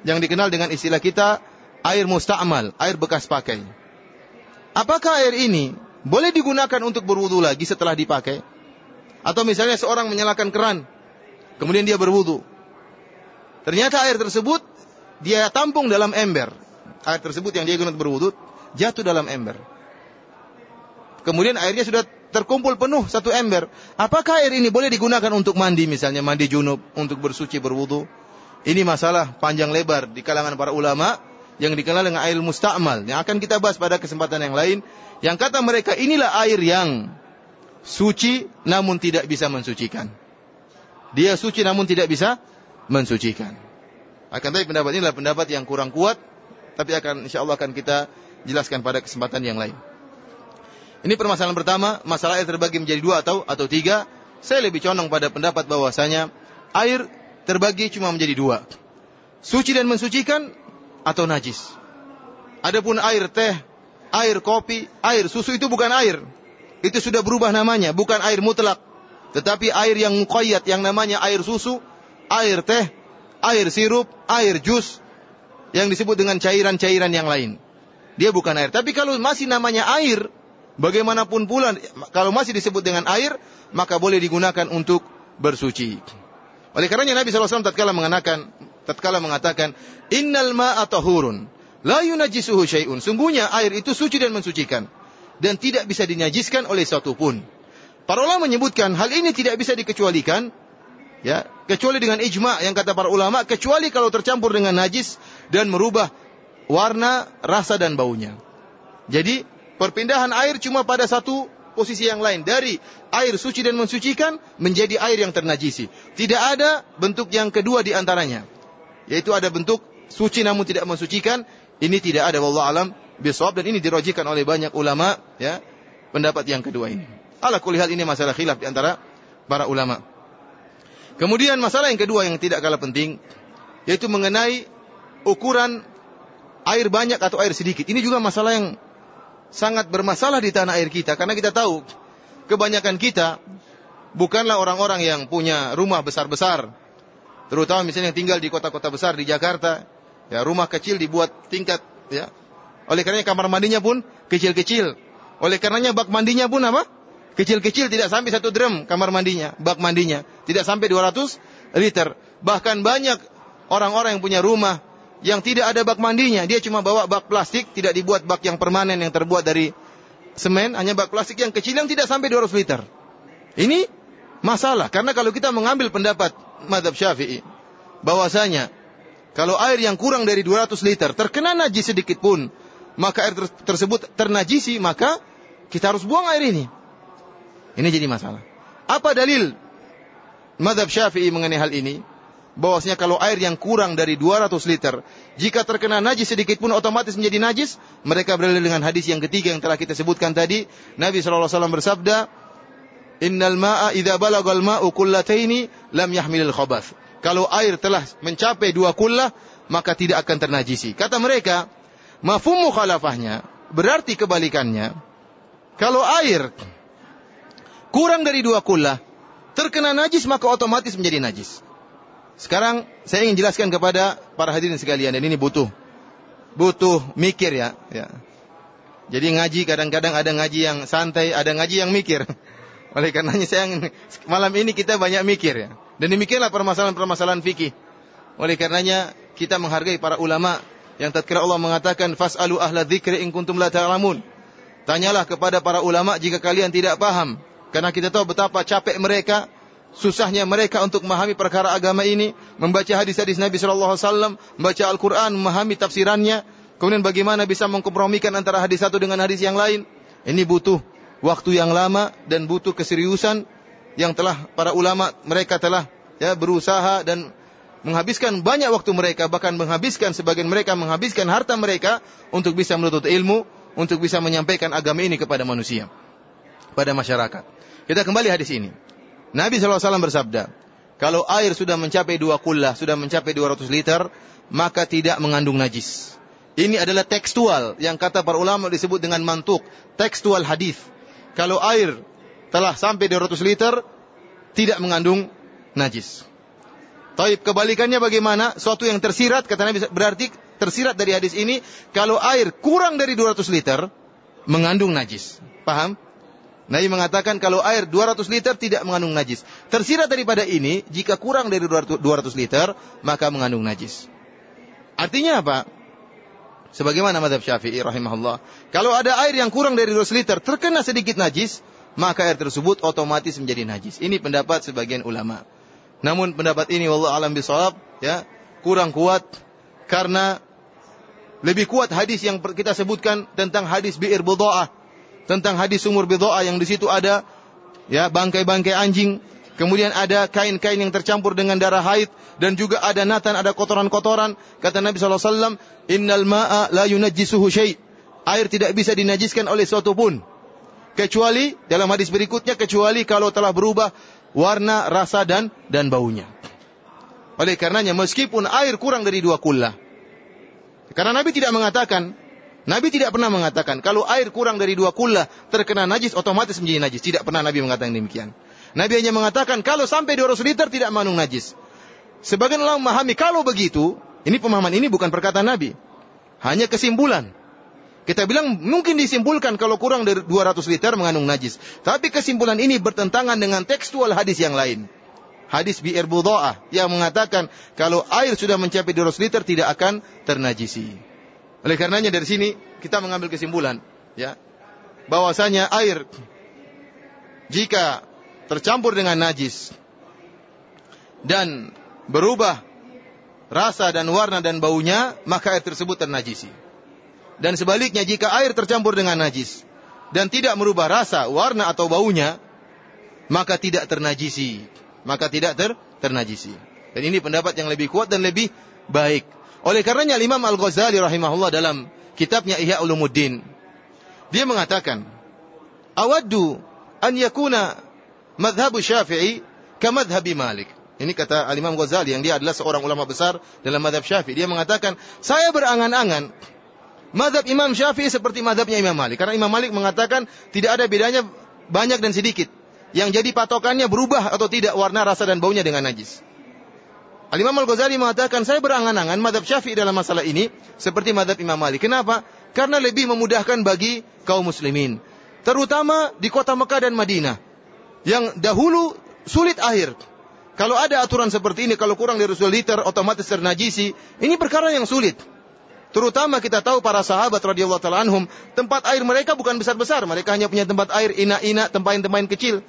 Yang dikenal dengan istilah kita air musta'mal, air bekas pakai. Apakah air ini boleh digunakan untuk berwudu lagi setelah dipakai? Atau misalnya seorang menyalakan keran, kemudian dia berwudu. Ternyata air tersebut dia tampung dalam ember. Air tersebut yang dia gunakan berwudu jatuh dalam ember. Kemudian airnya sudah terkumpul penuh satu ember. Apakah air ini boleh digunakan untuk mandi misalnya mandi junub, untuk bersuci berwudu? Ini masalah panjang lebar di kalangan para ulama yang dikenal dengan air musta'mal. Yang akan kita bahas pada kesempatan yang lain. Yang kata mereka inilah air yang suci namun tidak bisa mensucikan. Dia suci namun tidak bisa mensucikan. Akan tapi pendapat ini adalah pendapat yang kurang kuat. Tapi akan insya Allah akan kita jelaskan pada kesempatan yang lain. Ini permasalahan pertama, masalah air terbagi menjadi dua atau atau tiga. Saya lebih condong pada pendapat bahwasanya air terbagi cuma menjadi dua. Suci dan mensucikan atau najis. Adapun air teh, air kopi, air susu itu bukan air. Itu sudah berubah namanya, bukan air mutlak. Tetapi air yang muqayyad yang namanya air susu, air teh, air sirup, air jus yang disebut dengan cairan-cairan yang lain. Dia bukan air. Tapi kalau masih namanya air, Bagaimanapun pula, kalau masih disebut dengan air, maka boleh digunakan untuk bersuci. Oleh karenanya Nabi SAW tatkala mengatakan, tatkala mengatakan, Innal ma'a tahurun, la yunajisuhu syai'un. Sungguhnya air itu suci dan mensucikan. Dan tidak bisa dinajiskan oleh satu pun. Para ulama menyebutkan hal ini tidak bisa dikecualikan ya kecuali dengan ijma yang kata para ulama kecuali kalau tercampur dengan najis dan merubah warna, rasa dan baunya. Jadi perpindahan air cuma pada satu posisi yang lain dari air suci dan mensucikan menjadi air yang ternajisi. Tidak ada bentuk yang kedua di antaranya. Yaitu ada bentuk suci namun tidak mensucikan, ini tidak ada wallahu alam bisawab dan ini dirojikan oleh banyak ulama ya pendapat yang kedua ini. Ala kulli hal ini masalah khilaf di antara para ulama. Kemudian masalah yang kedua yang tidak kalah penting yaitu mengenai ukuran air banyak atau air sedikit. Ini juga masalah yang sangat bermasalah di tanah air kita karena kita tahu kebanyakan kita bukanlah orang-orang yang punya rumah besar-besar. Terutama misalnya yang tinggal di kota-kota besar di Jakarta, ya rumah kecil dibuat tingkat ya. Oleh karenanya kamar mandinya pun kecil-kecil. Oleh karenanya bak mandinya pun apa? Kecil-kecil tidak sampai satu drum kamar mandinya, bak mandinya. Tidak sampai 200 liter. Bahkan banyak orang-orang yang punya rumah yang tidak ada bak mandinya. Dia cuma bawa bak plastik, tidak dibuat bak yang permanen yang terbuat dari semen, hanya bak plastik yang kecil yang tidak sampai 200 liter. Ini masalah karena kalau kita mengambil pendapat madhab Syafi'i bahwasanya kalau air yang kurang dari 200 liter terkena najis sedikit pun, maka air ter tersebut ternajisi, maka kita harus buang air ini. Ini jadi masalah. Apa dalil madhab Syafi'i mengenai hal ini? Bahwasanya kalau air yang kurang dari 200 liter, jika terkena najis sedikit pun otomatis menjadi najis, mereka berdalil dengan hadis yang ketiga yang telah kita sebutkan tadi. Nabi SAW bersabda, Innal ma'a idza balagal ma'u kullataini lam yahmilil khabath. Kalau air telah mencapai dua kullah, maka tidak akan ternajisi. Kata mereka, mafhum mukhalafahnya berarti kebalikannya. Kalau air kurang dari dua kullah, terkena najis maka otomatis menjadi najis. Sekarang saya ingin jelaskan kepada para hadirin sekalian dan ini butuh butuh mikir ya, ya. Jadi ngaji kadang-kadang ada ngaji yang santai, ada ngaji yang mikir. Oleh karenanya saya malam ini kita banyak mikir ya. Dan demikianlah permasalahan-permasalahan fikih. Oleh karenanya kita menghargai para ulama yang tatkala Allah mengatakan fasalu ahla dzikri in kuntum la ta'lamun. Tanyalah kepada para ulama jika kalian tidak paham. Karena kita tahu betapa capek mereka susahnya mereka untuk memahami perkara agama ini, membaca hadis-hadis Nabi Shallallahu Alaihi Wasallam, membaca Al-Quran, memahami tafsirannya, kemudian bagaimana bisa mengkompromikan antara hadis satu dengan hadis yang lain. Ini butuh waktu yang lama dan butuh keseriusan yang telah para ulama mereka telah ya berusaha dan menghabiskan banyak waktu mereka bahkan menghabiskan sebagian mereka menghabiskan harta mereka untuk bisa menuntut ilmu untuk bisa menyampaikan agama ini kepada manusia pada masyarakat. Kita kembali hadis ini. Nabi SAW bersabda, kalau air sudah mencapai dua kullah, sudah mencapai 200 liter, maka tidak mengandung najis. Ini adalah tekstual yang kata para ulama disebut dengan mantuk, tekstual hadis. Kalau air telah sampai 200 liter, tidak mengandung najis. Taib kebalikannya bagaimana? Suatu yang tersirat, kata Nabi berarti tersirat dari hadis ini, kalau air kurang dari 200 liter, mengandung najis. Paham? Nabi mengatakan kalau air 200 liter tidak mengandung najis. Tersirat daripada ini, jika kurang dari 200 liter, maka mengandung najis. Artinya apa? Sebagaimana madhab syafi'i rahimahullah. Kalau ada air yang kurang dari 200 liter, terkena sedikit najis, maka air tersebut otomatis menjadi najis. Ini pendapat sebagian ulama. Namun pendapat ini, wallah alam bisawab, ya, kurang kuat, karena lebih kuat hadis yang kita sebutkan tentang hadis bi'ir budha'ah tentang hadis sumur bidoa yang di situ ada ya bangkai-bangkai anjing, kemudian ada kain-kain yang tercampur dengan darah haid dan juga ada natan, ada kotoran-kotoran. Kata Nabi SAW, Innal ma'a la yunajjisuhu syai' Air tidak bisa dinajiskan oleh suatu pun. Kecuali, dalam hadis berikutnya, kecuali kalau telah berubah warna, rasa, dan dan baunya. Oleh karenanya, meskipun air kurang dari dua kullah. Karena Nabi tidak mengatakan, Nabi tidak pernah mengatakan kalau air kurang dari dua kullah terkena najis otomatis menjadi najis. Tidak pernah Nabi mengatakan demikian. Nabi hanya mengatakan kalau sampai 200 liter tidak mengandung najis. Sebagian orang memahami kalau begitu, ini pemahaman ini bukan perkataan Nabi. Hanya kesimpulan. Kita bilang mungkin disimpulkan kalau kurang dari 200 liter mengandung najis. Tapi kesimpulan ini bertentangan dengan tekstual hadis yang lain. Hadis bi'ir budha'ah yang mengatakan kalau air sudah mencapai 200 liter tidak akan ternajisi. Oleh karenanya dari sini kita mengambil kesimpulan ya bahwasanya air jika tercampur dengan najis dan berubah rasa dan warna dan baunya maka air tersebut ternajisi. Dan sebaliknya jika air tercampur dengan najis dan tidak merubah rasa, warna atau baunya, maka tidak ternajisi. Maka tidak ter ternajisi. Dan ini pendapat yang lebih kuat dan lebih baik. Oleh karenanya Imam Al-Ghazali rahimahullah dalam kitabnya Ihya Ulumuddin dia mengatakan, "Awaddu an yakuna madhhabu Syafi'i ka madhhabi Malik." Ini kata Al-Imam Ghazali yang dia adalah seorang ulama besar dalam madhab Syafi'i. Dia mengatakan, "Saya berangan-angan Madhab Imam Syafi'i seperti madhabnya Imam Malik. Karena Imam Malik mengatakan tidak ada bedanya banyak dan sedikit. Yang jadi patokannya berubah atau tidak warna, rasa dan baunya dengan najis. Al-Imam Al-Ghazali mengatakan, saya berangan-angan madhab Syafi'i dalam masalah ini seperti madhab Imam Malik. Kenapa? Karena lebih memudahkan bagi kaum muslimin. Terutama di kota Mekah dan Madinah. Yang dahulu sulit akhir. Kalau ada aturan seperti ini, kalau kurang dari 10 liter, otomatis ternajisi. Ini perkara yang sulit. Terutama kita tahu para sahabat radhiyallahu taala anhum, tempat air mereka bukan besar-besar, mereka hanya punya tempat air ina-ina, tempain-tempain kecil.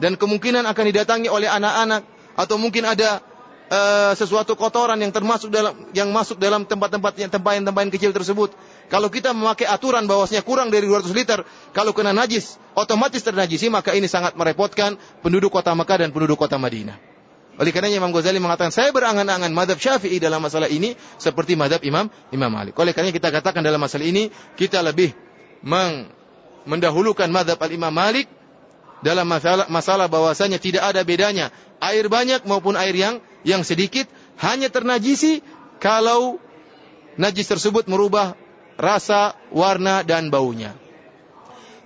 Dan kemungkinan akan didatangi oleh anak-anak atau mungkin ada uh, sesuatu kotoran yang termasuk dalam yang masuk dalam tempat-tempat yang tempain-tempain kecil tersebut. Kalau kita memakai aturan bahwasanya kurang dari 200 liter, kalau kena najis, otomatis ternajisi, maka ini sangat merepotkan penduduk kota Mekah dan penduduk kota Madinah. Oleh karenanya Imam Ghazali mengatakan, saya berangan-angan madhab syafi'i dalam masalah ini seperti madhab Imam Imam Malik. Oleh karenanya kita katakan dalam masalah ini, kita lebih meng, mendahulukan madhab al-Imam Malik dalam masalah, masalah bahwasanya tidak ada bedanya air banyak maupun air yang yang sedikit hanya ternajisi kalau najis tersebut merubah rasa, warna dan baunya.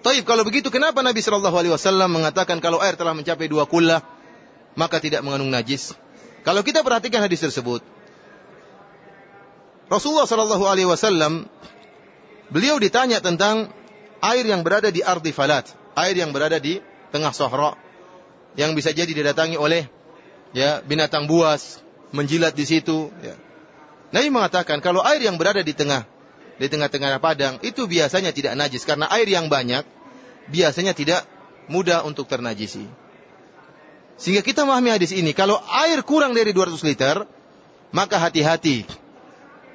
Taib kalau begitu kenapa Nabi Shallallahu Alaihi Wasallam mengatakan kalau air telah mencapai dua kullah maka tidak mengandung najis. Kalau kita perhatikan hadis tersebut, Rasulullah Shallallahu Alaihi Wasallam beliau ditanya tentang air yang berada di ardi falat, air yang berada di tengah sohro, yang bisa jadi didatangi oleh ya binatang buas, menjilat di situ. Ya. Nabi mengatakan kalau air yang berada di tengah di tengah-tengah padang itu biasanya tidak najis karena air yang banyak biasanya tidak mudah untuk ternajisi. Sehingga kita memahami hadis ini, kalau air kurang dari 200 liter, maka hati-hati.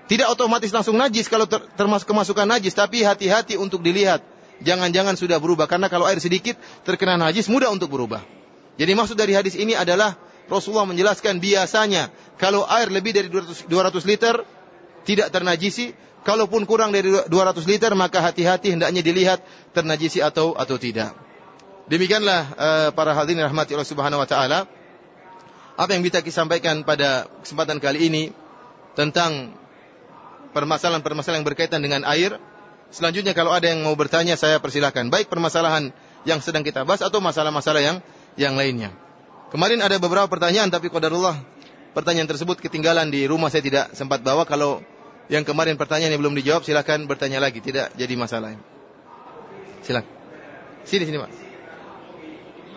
Tidak otomatis langsung najis kalau ter termasuk kemasukan najis, tapi hati-hati untuk dilihat. Jangan-jangan sudah berubah, karena kalau air sedikit terkena najis, mudah untuk berubah. Jadi maksud dari hadis ini adalah Rasulullah menjelaskan biasanya kalau air lebih dari 200, 200 liter tidak ternajisi, kalaupun kurang dari 200 liter maka hati-hati hendaknya dilihat ternajisi atau atau tidak. Demikianlah uh, para hadirin rahmati Allah Subhanahu wa taala. Apa yang kita sampaikan pada kesempatan kali ini tentang permasalahan-permasalahan yang berkaitan dengan air. Selanjutnya kalau ada yang mau bertanya saya persilahkan. Baik permasalahan yang sedang kita bahas atau masalah-masalah yang yang lainnya. Kemarin ada beberapa pertanyaan tapi qadarullah pertanyaan tersebut ketinggalan di rumah saya tidak sempat bawa. Kalau yang kemarin pertanyaan yang belum dijawab silakan bertanya lagi, tidak jadi masalah. Silakan. Sini sini, Pak.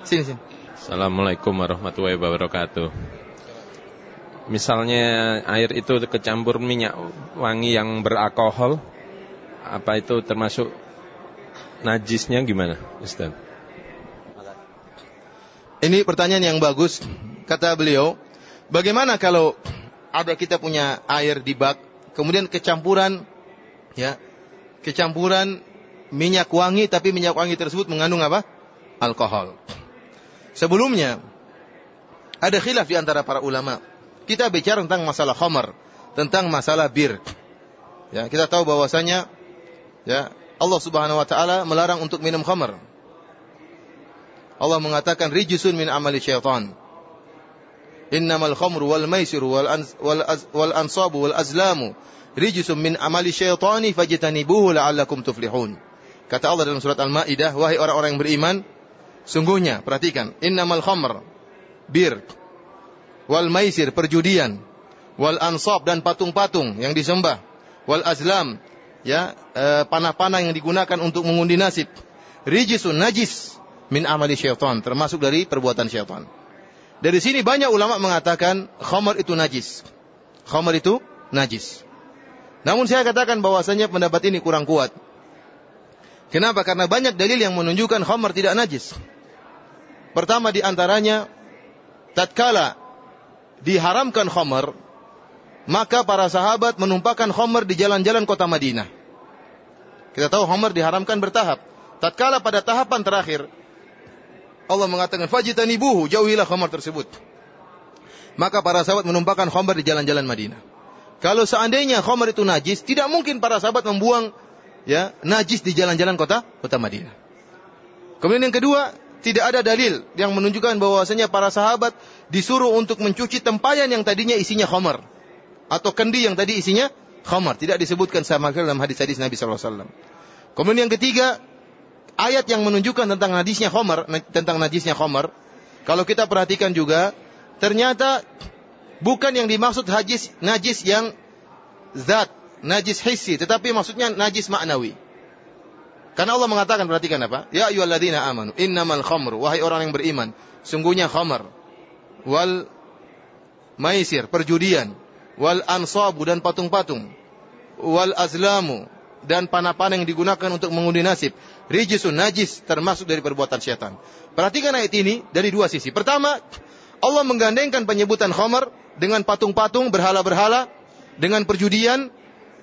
Sini, sini. Assalamualaikum warahmatullahi wabarakatuh. Misalnya air itu kecampur minyak wangi yang beralkohol, apa itu termasuk najisnya gimana, Ustaz? Ini pertanyaan yang bagus. Kata beliau, bagaimana kalau ada kita punya air di bak, kemudian kecampuran ya, kecampuran minyak wangi tapi minyak wangi tersebut mengandung apa? Alkohol. Sebelumnya ada khilaf di antara para ulama. Kita bicara tentang masalah khamar, tentang masalah bir. Ya, kita tahu bahwasanya ya, Allah Subhanahu wa taala melarang untuk minum khamar. Allah mengatakan rijisun min amali syaitan. Innamal khamru wal maisiru wal, ans, wal, az, wal ansabu wal azlamu rijisun min amali syaitani fajtanibuhu la'allakum tuflihun. Kata Allah dalam surat Al-Maidah, wahai orang-orang yang beriman, Sungguhnya, perhatikan, innamal khamr, bir, wal maisir, perjudian, wal ansab dan patung-patung yang disembah, wal azlam ya eh, panah-panah yang digunakan untuk mengundi nasib. Rijisun najis min amali syaitan, termasuk dari perbuatan syaitan. Dari sini banyak ulama mengatakan khamar itu najis. Khamar itu najis. Namun saya katakan bahwasanya pendapat ini kurang kuat. Kenapa? Karena banyak dalil yang menunjukkan khamar tidak najis. Pertama di antaranya tatkala diharamkan khamar, maka para sahabat menumpahkan khamar di jalan-jalan kota Madinah. Kita tahu khamar diharamkan bertahap. Tatkala pada tahapan terakhir Allah mengatakan fajitanibuhu, jauhilah khamar tersebut. Maka para sahabat menumpahkan khamar di jalan-jalan Madinah. Kalau seandainya khamar itu najis, tidak mungkin para sahabat membuang ya najis di jalan-jalan kota kota Madinah. Kemudian yang kedua, tidak ada dalil yang menunjukkan bahwasanya para sahabat disuruh untuk mencuci tempayan yang tadinya isinya khamar atau kendi yang tadi isinya khamar. Tidak disebutkan sama sekali dalam hadis-hadis Nabi SAW. Kemudian yang ketiga, ayat yang menunjukkan tentang najisnya Khomer, tentang najisnya Khomer, kalau kita perhatikan juga, ternyata bukan yang dimaksud najis, najis yang zat, najis hissi, tetapi maksudnya najis maknawi. Karena Allah mengatakan, perhatikan apa? Ya ayyuhalladzina amanu, innamal khamru, wahai orang yang beriman, sungguhnya khamar, wal maisir, perjudian, wal ansabu dan patung-patung, wal azlamu dan panah-panah yang digunakan untuk mengundi nasib, rijisun najis termasuk dari perbuatan syaitan. Perhatikan ayat ini dari dua sisi. Pertama, Allah menggandengkan penyebutan khamar dengan patung-patung, berhala-berhala, dengan perjudian,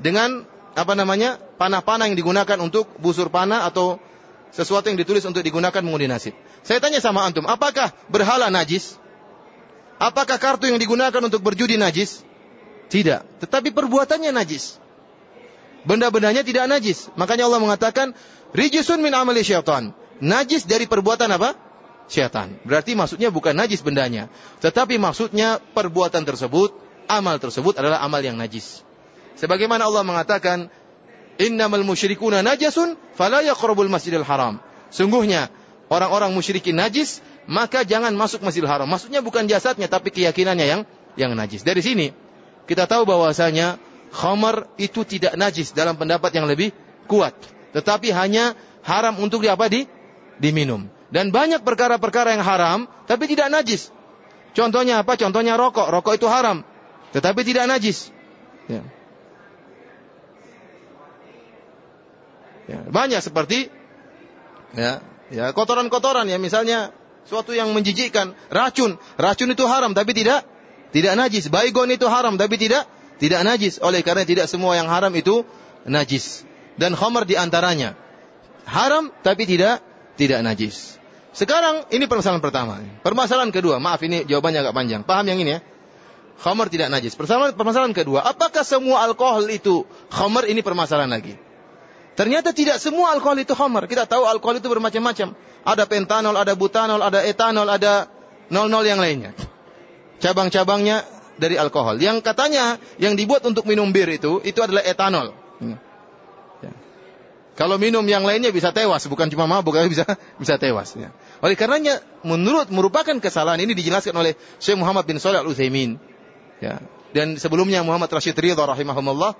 dengan apa namanya? panah-panah yang digunakan untuk busur panah atau sesuatu yang ditulis untuk digunakan mengundi nasib. Saya tanya sama antum, apakah berhala najis? Apakah kartu yang digunakan untuk berjudi najis? Tidak, tetapi perbuatannya najis. Benda-bendanya tidak najis. Makanya Allah mengatakan, Rijisun min amali syaitan. Najis dari perbuatan apa? Syaitan. Berarti maksudnya bukan najis bendanya. Tetapi maksudnya perbuatan tersebut, amal tersebut adalah amal yang najis. Sebagaimana Allah mengatakan, Innamal musyrikuna najasun, fala yaqrabul masjidil haram. Sungguhnya, orang-orang musyrikin najis, maka jangan masuk masjidil haram. Maksudnya bukan jasadnya, tapi keyakinannya yang yang najis. Dari sini, kita tahu bahwasanya khamar itu tidak najis dalam pendapat yang lebih kuat tetapi hanya haram untuk di apa di diminum. Dan banyak perkara-perkara yang haram tapi tidak najis. Contohnya apa? Contohnya rokok. Rokok itu haram, tetapi tidak najis. Ya. Ya, banyak seperti ya, ya kotoran-kotoran ya misalnya suatu yang menjijikkan, racun. Racun itu haram tapi tidak tidak najis. Baygon itu haram tapi tidak tidak najis. Oleh karena tidak semua yang haram itu najis dan khamar di antaranya. Haram tapi tidak tidak najis. Sekarang ini permasalahan pertama. Permasalahan kedua, maaf ini jawabannya agak panjang. Paham yang ini ya? Khamar tidak najis. Permasalahan, permasalahan kedua, apakah semua alkohol itu khamar ini permasalahan lagi? Ternyata tidak semua alkohol itu khamar. Kita tahu alkohol itu bermacam-macam. Ada pentanol, ada butanol, ada etanol, ada nol-nol yang lainnya. Cabang-cabangnya dari alkohol. Yang katanya yang dibuat untuk minum bir itu, itu adalah etanol. Kalau minum yang lainnya bisa tewas, bukan cuma mabuk, tapi bisa bisa tewas. Ya. Oleh karenanya, menurut merupakan kesalahan ini dijelaskan oleh Syekh Muhammad bin Shalih Al Utsaimin. Ya. Dan sebelumnya Muhammad Rashid Ridha rahimahumullah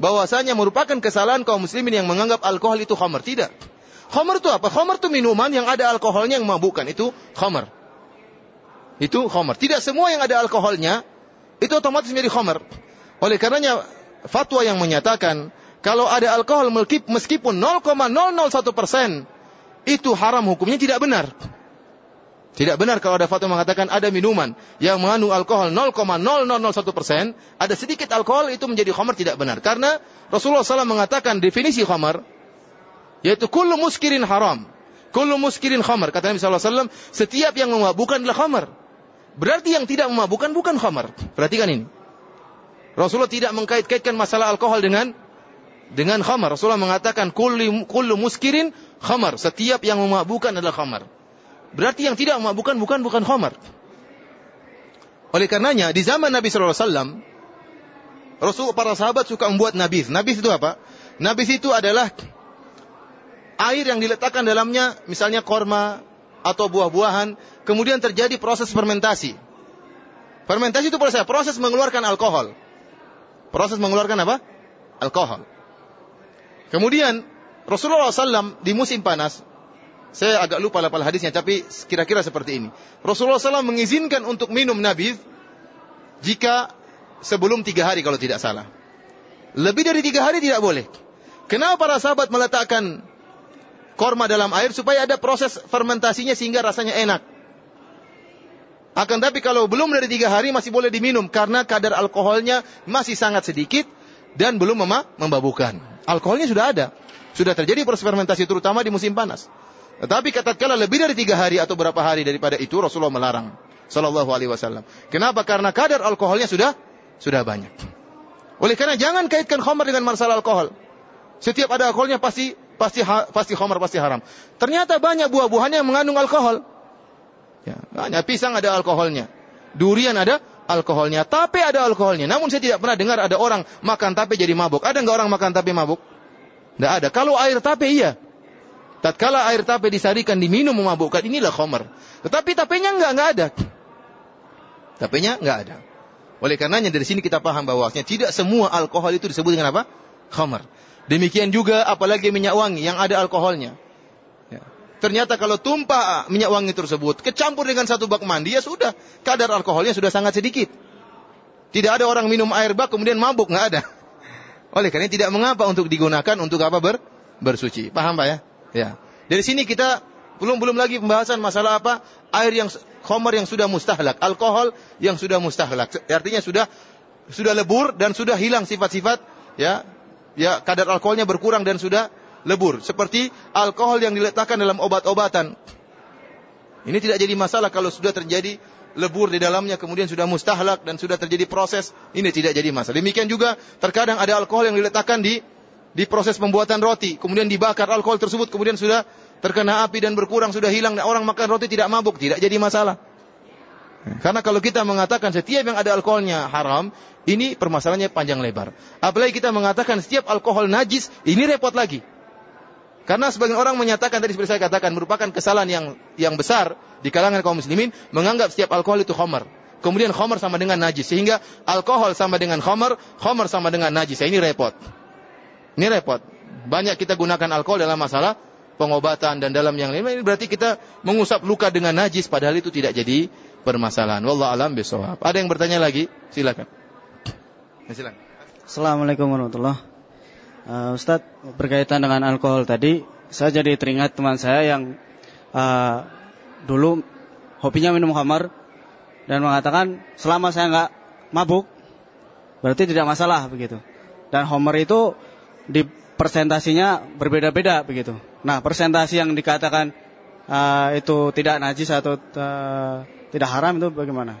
bahwasanya merupakan kesalahan kaum muslimin yang menganggap alkohol itu khamar. Tidak. Khamar itu apa? Khamar itu minuman yang ada alkoholnya yang memabukkan. Itu khamar. Itu khamar. Tidak semua yang ada alkoholnya itu otomatis menjadi khamar. Oleh karenanya fatwa yang menyatakan kalau ada alkohol meskipun 0,001 persen, itu haram hukumnya tidak benar. Tidak benar kalau ada fatwa mengatakan ada minuman yang mengandung alkohol 0,0001 persen, ada sedikit alkohol itu menjadi khamar tidak benar. Karena Rasulullah SAW mengatakan definisi khamar, yaitu kullu muskirin haram. Kullu muskirin khamar. Kata Nabi SAW, setiap yang memabukkan adalah khamar. Berarti yang tidak memabukkan bukan khamar. Perhatikan ini. Rasulullah tidak mengkait-kaitkan masalah alkohol dengan dengan khamar. Rasulullah mengatakan kullu, kullu muskirin khamar. Setiap yang memabukkan adalah khamar. Berarti yang tidak memabukkan bukan bukan khamar. Oleh karenanya di zaman Nabi sallallahu alaihi wasallam Rasul para sahabat suka membuat nabis. Nabis itu apa? Nabis itu adalah air yang diletakkan dalamnya misalnya korma atau buah-buahan, kemudian terjadi proses fermentasi. Fermentasi itu proses proses mengeluarkan alkohol. Proses mengeluarkan apa? Alkohol. Kemudian Rasulullah SAW di musim panas, saya agak lupa lapal hadisnya, tapi kira-kira seperti ini. Rasulullah SAW mengizinkan untuk minum nabi jika sebelum tiga hari kalau tidak salah. Lebih dari tiga hari tidak boleh. Kenapa para sahabat meletakkan korma dalam air supaya ada proses fermentasinya sehingga rasanya enak. Akan tapi kalau belum dari tiga hari masih boleh diminum karena kadar alkoholnya masih sangat sedikit dan belum mema membabukan. Alkoholnya sudah ada. Sudah terjadi proses fermentasi terutama di musim panas. Tetapi katakanlah lebih dari tiga hari atau berapa hari daripada itu Rasulullah melarang. Sallallahu alaihi wasallam. Kenapa? Karena kadar alkoholnya sudah sudah banyak. Oleh karena jangan kaitkan khamar dengan masalah alkohol. Setiap ada alkoholnya pasti pasti pasti khamar pasti haram. Ternyata banyak buah-buahan yang mengandung alkohol. Ya, hanya pisang ada alkoholnya. Durian ada alkoholnya, tape ada alkoholnya. Namun saya tidak pernah dengar ada orang makan tape jadi mabuk. Ada nggak orang makan tape mabuk? Tidak ada. Kalau air tape iya. Tatkala air tape disarikan diminum memabukkan inilah khamar. Tetapi tapenya enggak enggak ada. Tapenya enggak ada. Oleh karenanya dari sini kita paham bahwasanya tidak semua alkohol itu disebut dengan apa? Khamar. Demikian juga apalagi minyak wangi yang ada alkoholnya. Ya. Ternyata kalau tumpah minyak wangi tersebut kecampur dengan satu bak mandi ya sudah kadar alkoholnya sudah sangat sedikit. Tidak ada orang minum air bak kemudian mabuk nggak ada. Oleh karena tidak mengapa untuk digunakan untuk apa ber bersuci. Paham Pak ya? Ya. Dari sini kita belum belum lagi pembahasan masalah apa? Air yang khamar yang sudah mustahlak, alkohol yang sudah mustahlak. Artinya sudah sudah lebur dan sudah hilang sifat-sifat ya ya kadar alkoholnya berkurang dan sudah lebur. Seperti alkohol yang diletakkan dalam obat-obatan. Ini tidak jadi masalah kalau sudah terjadi lebur di dalamnya kemudian sudah mustahlak dan sudah terjadi proses. Ini tidak jadi masalah. Demikian juga terkadang ada alkohol yang diletakkan di di proses pembuatan roti, kemudian dibakar alkohol tersebut kemudian sudah terkena api dan berkurang sudah hilang dan orang makan roti tidak mabuk, tidak jadi masalah. Karena kalau kita mengatakan setiap yang ada alkoholnya haram, ini permasalahannya panjang lebar. Apalagi kita mengatakan setiap alkohol najis, ini repot lagi. Karena sebagian orang menyatakan tadi seperti saya katakan merupakan kesalahan yang yang besar di kalangan kaum muslimin menganggap setiap alkohol itu khamar. Kemudian khamar sama dengan najis sehingga alkohol sama dengan khamar, khamar sama dengan najis. Ini repot. Ini repot. Banyak kita gunakan alkohol dalam masalah pengobatan dan dalam yang lain. Ini berarti kita mengusap luka dengan najis padahal itu tidak jadi permasalahan. Wallah alam bisawab. Ada yang bertanya lagi? Silakan. Ya, silakan. Assalamualaikum warahmatullahi uh, Ustadz berkaitan dengan alkohol tadi, saya jadi teringat teman saya yang uh, dulu hobinya minum khamar dan mengatakan selama saya nggak mabuk berarti tidak masalah begitu. Dan homer itu di persentasinya berbeda-beda begitu. Nah, persentasi yang dikatakan uh, itu tidak najis atau uh, tidak haram itu bagaimana?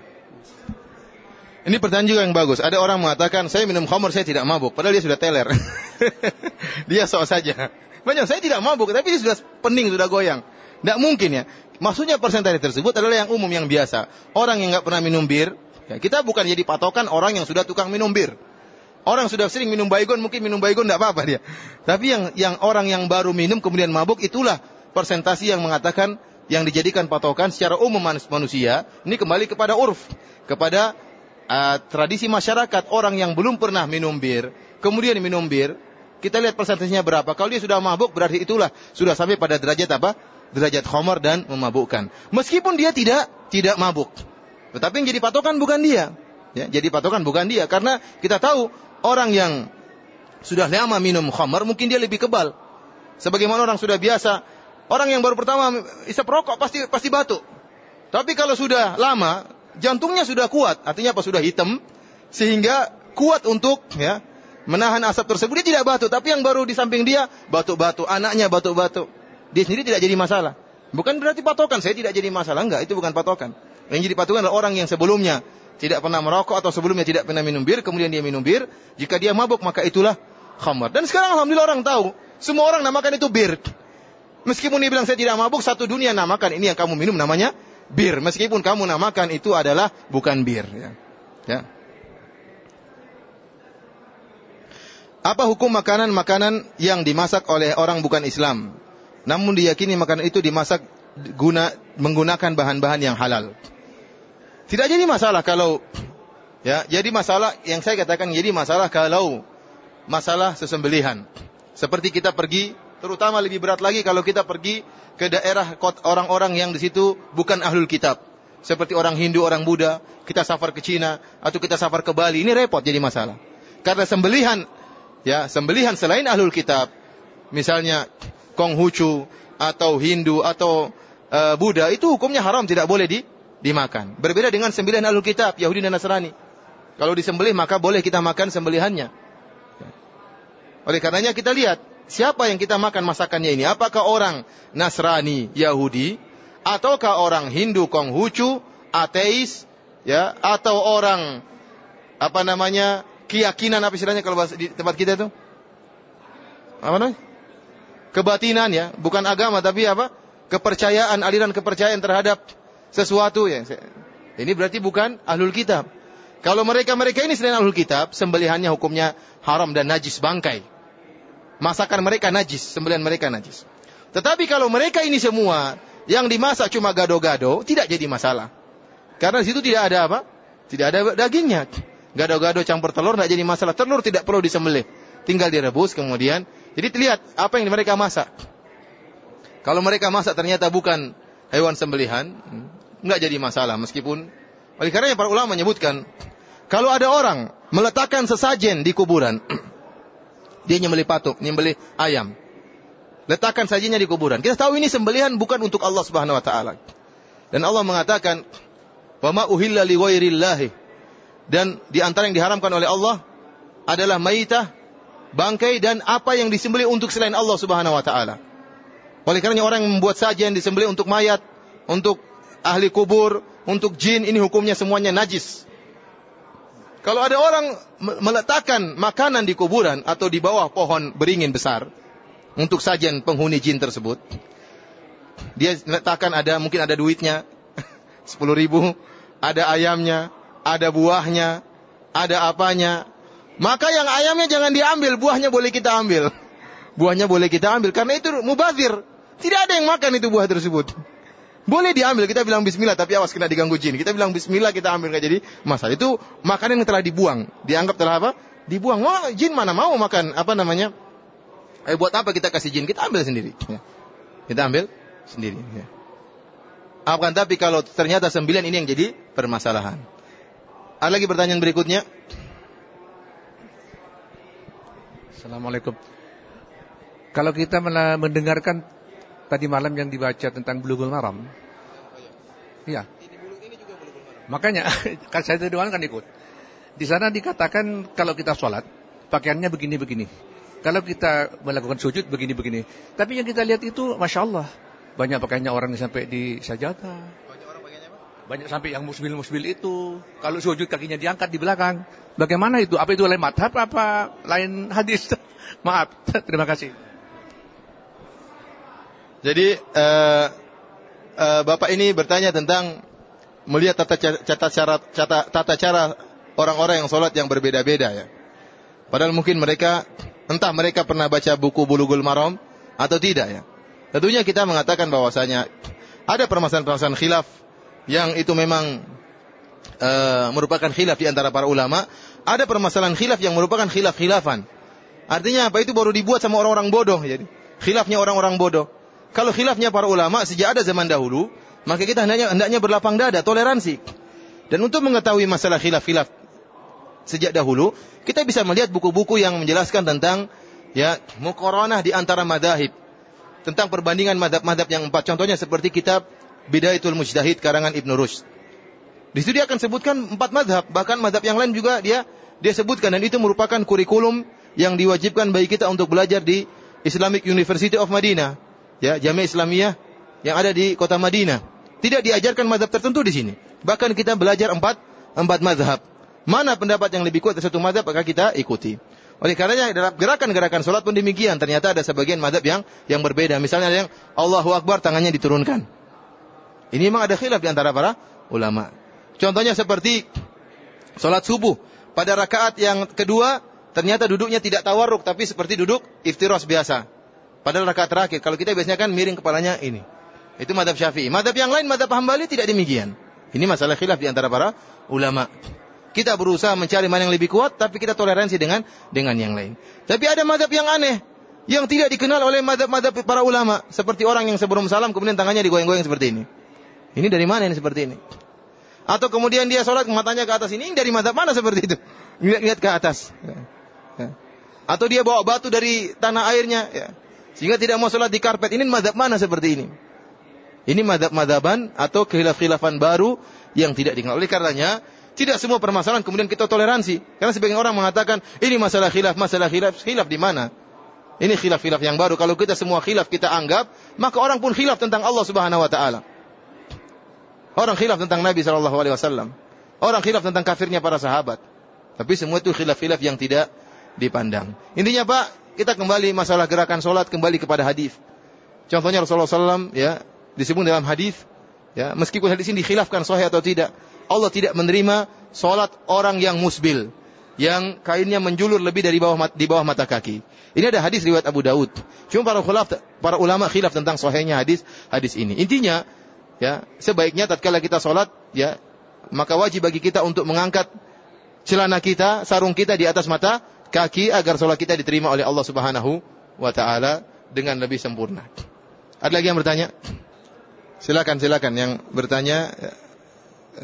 Ini pertanyaan juga yang bagus. Ada orang mengatakan, saya minum khamr, saya tidak mabuk. Padahal dia sudah teler. dia sok saja. Banyak, saya tidak mabuk, tapi dia sudah pening, sudah goyang. Tidak mungkin ya. Maksudnya persentase tersebut adalah yang umum, yang biasa. Orang yang nggak pernah minum bir, ya, kita bukan jadi patokan orang yang sudah tukang minum bir. Orang sudah sering minum baygon, mungkin minum baygon tidak apa-apa dia. Tapi yang yang orang yang baru minum kemudian mabuk, itulah persentasi yang mengatakan yang dijadikan patokan secara umum manusia. Ini kembali kepada urf, kepada uh, tradisi masyarakat orang yang belum pernah minum bir, kemudian minum bir, kita lihat persentasenya berapa. Kalau dia sudah mabuk, berarti itulah sudah sampai pada derajat apa? Derajat khamar dan memabukkan. Meskipun dia tidak tidak mabuk. Tetapi yang jadi patokan bukan dia. Ya, jadi patokan bukan dia. Karena kita tahu orang yang sudah lama minum khamar mungkin dia lebih kebal. Sebagaimana orang sudah biasa, orang yang baru pertama isap rokok pasti pasti batuk. Tapi kalau sudah lama, jantungnya sudah kuat, artinya apa sudah hitam sehingga kuat untuk ya menahan asap tersebut. Dia tidak batuk, tapi yang baru di samping dia batuk-batuk, anaknya batuk-batuk. Dia sendiri tidak jadi masalah. Bukan berarti patokan, saya tidak jadi masalah. Enggak, itu bukan patokan. Yang jadi patokan adalah orang yang sebelumnya tidak pernah merokok atau sebelumnya tidak pernah minum bir, kemudian dia minum bir, jika dia mabuk maka itulah khamar. Dan sekarang alhamdulillah orang tahu, semua orang namakan itu bir. Meskipun dia bilang saya tidak mabuk, satu dunia namakan ini yang kamu minum namanya bir. Meskipun kamu namakan itu adalah bukan bir. Ya. ya. Apa hukum makanan-makanan yang dimasak oleh orang bukan Islam? Namun diyakini makanan itu dimasak guna menggunakan bahan-bahan yang halal. Tidak jadi masalah kalau ya, jadi masalah yang saya katakan jadi masalah kalau masalah sesembelihan. Seperti kita pergi, terutama lebih berat lagi kalau kita pergi ke daerah orang-orang yang di situ bukan ahlul kitab. Seperti orang Hindu, orang Buddha, kita safar ke Cina atau kita safar ke Bali, ini repot jadi masalah. Karena sembelihan ya, sembelihan selain ahlul kitab, misalnya Konghucu atau Hindu atau uh, Buddha itu hukumnya haram tidak boleh di, dimakan. Berbeda dengan sembelihan ahlul kitab Yahudi dan Nasrani. Kalau disembelih maka boleh kita makan sembelihannya. Oleh karenanya kita lihat siapa yang kita makan masakannya ini. Apakah orang Nasrani, Yahudi, ataukah orang Hindu, Konghucu, ateis, ya, atau orang apa namanya keyakinan apa istilahnya kalau di tempat kita itu? Apa namanya? Kebatinan ya, bukan agama tapi apa? Kepercayaan, aliran kepercayaan terhadap sesuatu ya. Ini berarti bukan ahlul kitab. Kalau mereka-mereka ini selain ahlul kitab, sembelihannya hukumnya haram dan najis bangkai. Masakan mereka najis, sembelihan mereka najis. Tetapi kalau mereka ini semua yang dimasak cuma gado-gado, tidak jadi masalah. Karena di situ tidak ada apa? Tidak ada dagingnya. Gado-gado campur telur tidak jadi masalah. Telur tidak perlu disembelih. Tinggal direbus kemudian. Jadi lihat apa yang mereka masak. Kalau mereka masak ternyata bukan hewan sembelihan, nggak jadi masalah meskipun oleh karena para ulama menyebutkan kalau ada orang meletakkan sesajen di kuburan, dia nyembelih patuk, nyembelih ayam. Letakkan sajinya di kuburan. Kita tahu ini sembelihan bukan untuk Allah Subhanahu wa taala. Dan Allah mengatakan, "Wa ma uhilla li ghairillahi." Dan di antara yang diharamkan oleh Allah adalah maitah, bangkai dan apa yang disembelih untuk selain Allah Subhanahu wa taala. Oleh karena orang yang membuat sajian disembelih untuk mayat, untuk ahli kubur, untuk jin, ini hukumnya semuanya najis. Kalau ada orang meletakkan makanan di kuburan atau di bawah pohon beringin besar untuk sajian penghuni jin tersebut, dia letakkan ada mungkin ada duitnya sepuluh ribu, ada ayamnya, ada buahnya, ada apanya. Maka yang ayamnya jangan diambil, buahnya boleh kita ambil. Buahnya boleh kita ambil karena itu mubazir. Tidak ada yang makan itu buah tersebut. Boleh diambil, kita bilang bismillah, tapi awas kena diganggu jin. Kita bilang bismillah, kita ambil nggak jadi masalah. Itu makanan yang telah dibuang, dianggap telah apa? Dibuang. Wah, jin mana mau makan apa namanya? Eh buat apa kita kasih jin? Kita ambil sendiri. Ya. Kita ambil sendiri. Ya. Akan tapi kalau ternyata sembilan ini yang jadi permasalahan. Ada lagi pertanyaan berikutnya? Assalamualaikum. Kalau kita mendengarkan tadi malam yang dibaca tentang Bulughul Maram. Iya. Makanya kan saya tadi kan ikut. Di sana dikatakan kalau kita sholat pakaiannya begini-begini. Kalau kita melakukan sujud begini-begini. Tapi yang kita lihat itu masya Allah banyak pakaiannya orang sampai di sajadah. Banyak sampai yang musbil-musbil itu. Kalau sujud kakinya diangkat di belakang. Bagaimana itu? Apa itu lain madhab apa lain hadis? Maaf. Terima kasih. Jadi uh, uh, Bapak ini bertanya tentang melihat tata cara, tata cara, tata, tata cara orang-orang yang sholat yang berbeda-beda ya. Padahal mungkin mereka entah mereka pernah baca buku Bulughul Maram atau tidak ya. Tentunya kita mengatakan bahwasanya ada permasalahan-permasalahan khilaf yang itu memang uh, merupakan khilaf di antara para ulama. Ada permasalahan khilaf yang merupakan khilaf-khilafan. Artinya apa? Itu baru dibuat sama orang-orang bodoh. Jadi khilafnya orang-orang bodoh. Kalau khilafnya para ulama sejak ada zaman dahulu, maka kita hendaknya, hendaknya berlapang dada, toleransi. Dan untuk mengetahui masalah khilaf-khilaf sejak dahulu, kita bisa melihat buku-buku yang menjelaskan tentang ya mukoronah di antara madhab. Tentang perbandingan madhab-madhab yang empat. Contohnya seperti kitab Bidayatul Mujtahid karangan Ibnu Rushd. Di situ dia akan sebutkan empat madhab. Bahkan madhab yang lain juga dia dia sebutkan. Dan itu merupakan kurikulum yang diwajibkan bagi kita untuk belajar di Islamic University of Madinah ya Jamiah Islamiyah yang ada di kota Madinah. Tidak diajarkan mazhab tertentu di sini. Bahkan kita belajar empat empat mazhab. Mana pendapat yang lebih kuat dari satu mazhab maka kita ikuti. Oleh karenanya dalam gerakan-gerakan sholat pun demikian. Ternyata ada sebagian mazhab yang yang berbeda. Misalnya ada yang Allahu Akbar tangannya diturunkan. Ini memang ada khilaf di antara para ulama. Contohnya seperti sholat subuh. Pada rakaat yang kedua ternyata duduknya tidak tawarruk tapi seperti duduk iftiros biasa. Padahal rakaat terakhir. Kalau kita biasanya kan miring kepalanya ini. Itu madhab syafi'i. Madhab yang lain, madhab hambali tidak demikian. Ini masalah khilaf di antara para ulama. Kita berusaha mencari mana yang lebih kuat, tapi kita toleransi dengan dengan yang lain. Tapi ada madhab yang aneh. yang tidak dikenal oleh madhab-madhab para ulama. Seperti orang yang sebelum salam kemudian tangannya digoyang-goyang seperti ini. Ini dari mana ini seperti ini? Atau kemudian dia sholat matanya ke atas ini, ini dari madhab mana seperti itu? Lihat-lihat ke atas. Ya. Ya. Atau dia bawa batu dari tanah airnya. Ya. Sehingga tidak mau sholat di karpet. Ini madhab mana seperti ini? Ini madhab-madhaban atau khilaf-khilafan baru yang tidak dikenal. Oleh karenanya, tidak semua permasalahan kemudian kita toleransi. Karena sebagian orang mengatakan, ini masalah khilaf, masalah khilaf. Khilaf di mana? Ini khilaf-khilaf yang baru. Kalau kita semua khilaf kita anggap, maka orang pun khilaf tentang Allah Subhanahu wa taala. Orang khilaf tentang Nabi sallallahu alaihi wasallam. Orang khilaf tentang kafirnya para sahabat. Tapi semua itu khilaf-khilaf yang tidak dipandang. Intinya Pak, kita kembali masalah gerakan solat kembali kepada hadis. Contohnya Rasulullah SAW ya disebut dalam hadis ya meskipun hadis ini dikhilafkan sahih atau tidak, Allah tidak menerima solat orang yang musbil yang kainnya menjulur lebih dari bawah di bawah mata kaki. Ini ada hadis riwayat Abu Daud. Cuma para para ulama khilaf tentang sahihnya hadis hadis ini. Intinya ya, sebaiknya tatkala kita salat ya, maka wajib bagi kita untuk mengangkat celana kita, sarung kita di atas mata kaki agar salat kita diterima oleh Allah Subhanahu wa taala dengan lebih sempurna. Ada lagi yang bertanya? Silakan silakan yang bertanya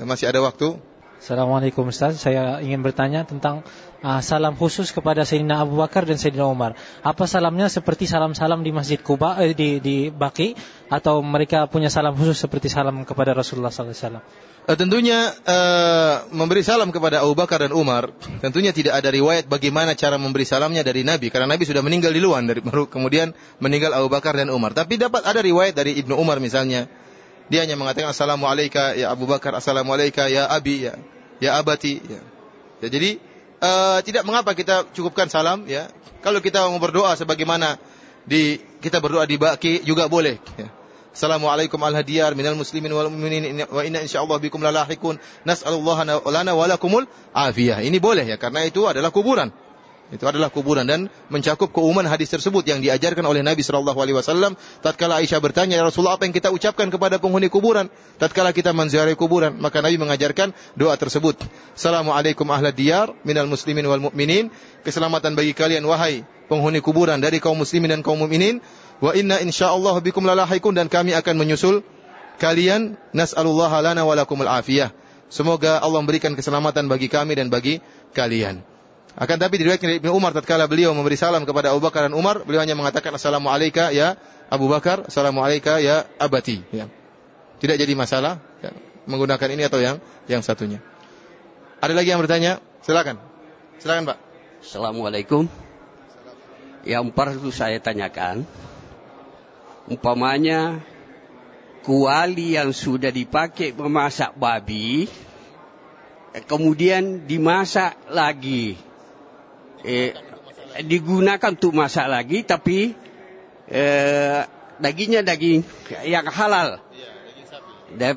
masih ada waktu. Assalamualaikum Ustaz, saya ingin bertanya tentang uh, salam khusus kepada Sayyidina Abu Bakar dan Sayyidina Umar. Apa salamnya seperti salam-salam di Masjid Kuba eh, di di Baki atau mereka punya salam khusus seperti salam kepada Rasulullah SAW? Uh, tentunya uh, memberi salam kepada Abu Bakar dan Umar, tentunya tidak ada riwayat bagaimana cara memberi salamnya dari Nabi karena Nabi sudah meninggal di luar dari kemudian meninggal Abu Bakar dan Umar. Tapi dapat ada riwayat dari Ibnu Umar misalnya. Dia hanya mengatakan assalamualaikum ya Abu Bakar, assalamualaikum ya Abi ya ya abati ya. ya jadi uh, tidak mengapa kita cukupkan salam ya. Kalau kita mau berdoa sebagaimana di kita berdoa di baki juga boleh ya. Assalamualaikum al hadiyar minal muslimin wal mu'minin wa inna insyaallah bikum lalahikun nas'alullaha lana wa lakumul afiyah. Ini boleh ya karena itu adalah kuburan. Itu adalah kuburan dan mencakup keumuman hadis tersebut yang diajarkan oleh Nabi sallallahu alaihi wasallam tatkala Aisyah bertanya, "Ya Rasulullah, apa yang kita ucapkan kepada penghuni kuburan tatkala kita menziarahi kuburan?" Maka Nabi mengajarkan doa tersebut. Assalamualaikum ahla diyar minal muslimin wal mu'minin. Keselamatan bagi kalian wahai penghuni kuburan dari kaum muslimin dan kaum mukminin. Wa inna insyaallah bikum lalahikun dan kami akan menyusul kalian. Nas'alullaha lana wa lakumul afiyah. Semoga Allah memberikan keselamatan bagi kami dan bagi kalian. Akan tapi diriwayatkan dari Ibnu Umar tatkala beliau memberi salam kepada Abu Bakar dan Umar, beliau hanya mengatakan assalamu alayka ya Abu Bakar, assalamu alayka ya abati, ya. Tidak jadi masalah ya, menggunakan ini atau yang yang satunya. Ada lagi yang bertanya? Silakan. Silakan, Pak. Assalamualaikum. Yang perlu saya tanyakan, umpamanya kuali yang sudah dipakai memasak babi, kemudian dimasak lagi eh, digunakan untuk masak lagi tapi eh, dagingnya daging yang halal.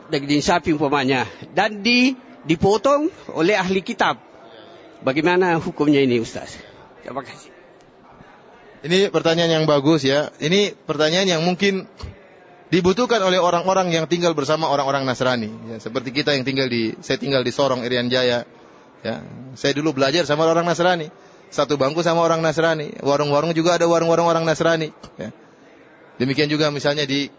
Daging sapi umpamanya. Dan di dipotong oleh ahli kitab. Bagaimana hukumnya ini Ustaz? Terima kasih. Ini pertanyaan yang bagus ya. Ini pertanyaan yang mungkin dibutuhkan oleh orang-orang yang tinggal bersama orang-orang Nasrani. Ya, seperti kita yang tinggal di saya tinggal di Sorong Irian Jaya. Ya saya dulu belajar sama orang Nasrani satu bangku sama orang Nasrani. Warung-warung juga ada warung-warung orang Nasrani. Ya. Demikian juga misalnya di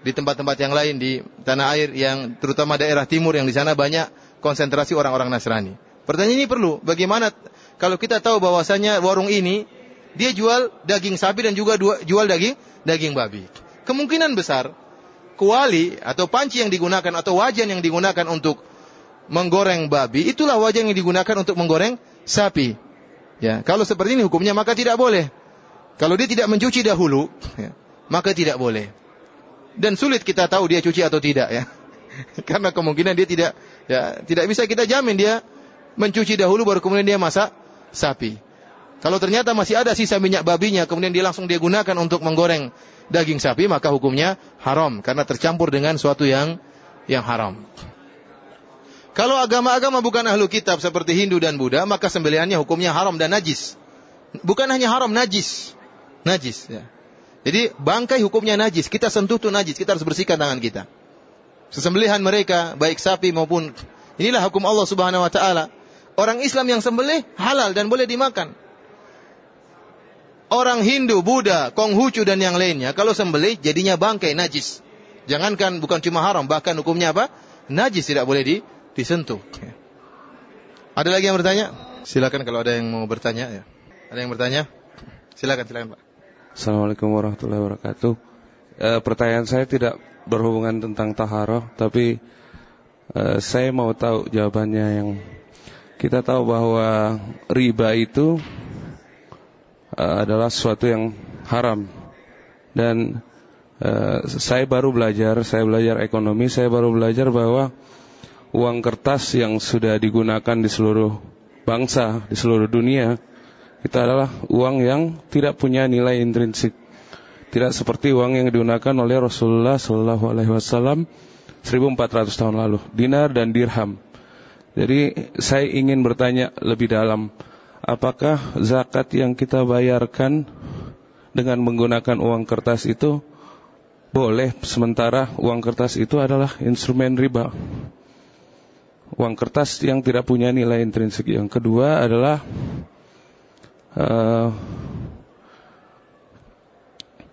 di tempat-tempat yang lain di tanah air yang terutama daerah timur yang di sana banyak konsentrasi orang-orang Nasrani. Pertanyaan ini perlu, bagaimana kalau kita tahu bahwasanya warung ini dia jual daging sapi dan juga jual daging daging babi. Kemungkinan besar kuali atau panci yang digunakan atau wajan yang digunakan untuk menggoreng babi itulah wajan yang digunakan untuk menggoreng sapi. Ya, kalau seperti ini hukumnya maka tidak boleh. Kalau dia tidak mencuci dahulu, ya, maka tidak boleh. Dan sulit kita tahu dia cuci atau tidak ya. Karena kemungkinan dia tidak ya tidak bisa kita jamin dia mencuci dahulu baru kemudian dia masak sapi. Kalau ternyata masih ada sisa minyak babinya kemudian dia langsung dia gunakan untuk menggoreng daging sapi maka hukumnya haram karena tercampur dengan suatu yang yang haram. Kalau agama-agama bukan ahlu kitab seperti Hindu dan Buddha, maka sembelihannya hukumnya haram dan najis. Bukan hanya haram, najis. Najis. Ya. Jadi bangkai hukumnya najis. Kita sentuh tuh najis. Kita harus bersihkan tangan kita. Sesembelihan mereka, baik sapi maupun inilah hukum Allah Subhanahu Wa Taala. Orang Islam yang sembelih halal dan boleh dimakan. orang Hindu, Buddha, Konghucu dan yang lainnya kalau sembelih jadinya bangkai najis. Jangankan bukan cuma haram, bahkan hukumnya apa? Najis tidak boleh di, disentuh. Ada lagi yang bertanya? Silakan kalau ada yang mau bertanya ya. Ada yang bertanya? Silakan, silakan Pak. Assalamualaikum warahmatullahi wabarakatuh. E, pertanyaan saya tidak berhubungan tentang taharah, tapi e, saya mau tahu jawabannya yang kita tahu bahwa riba itu uh, adalah sesuatu yang haram dan uh, saya baru belajar, saya belajar ekonomi, saya baru belajar bahwa uang kertas yang sudah digunakan di seluruh bangsa, di seluruh dunia, itu adalah uang yang tidak punya nilai intrinsik. Tidak seperti uang yang digunakan oleh Rasulullah Shallallahu Alaihi Wasallam 1400 tahun lalu, dinar dan dirham. Jadi saya ingin bertanya lebih dalam, apakah zakat yang kita bayarkan dengan menggunakan uang kertas itu boleh sementara uang kertas itu adalah instrumen riba. Uang kertas yang tidak punya nilai intrinsik. Yang kedua adalah uh,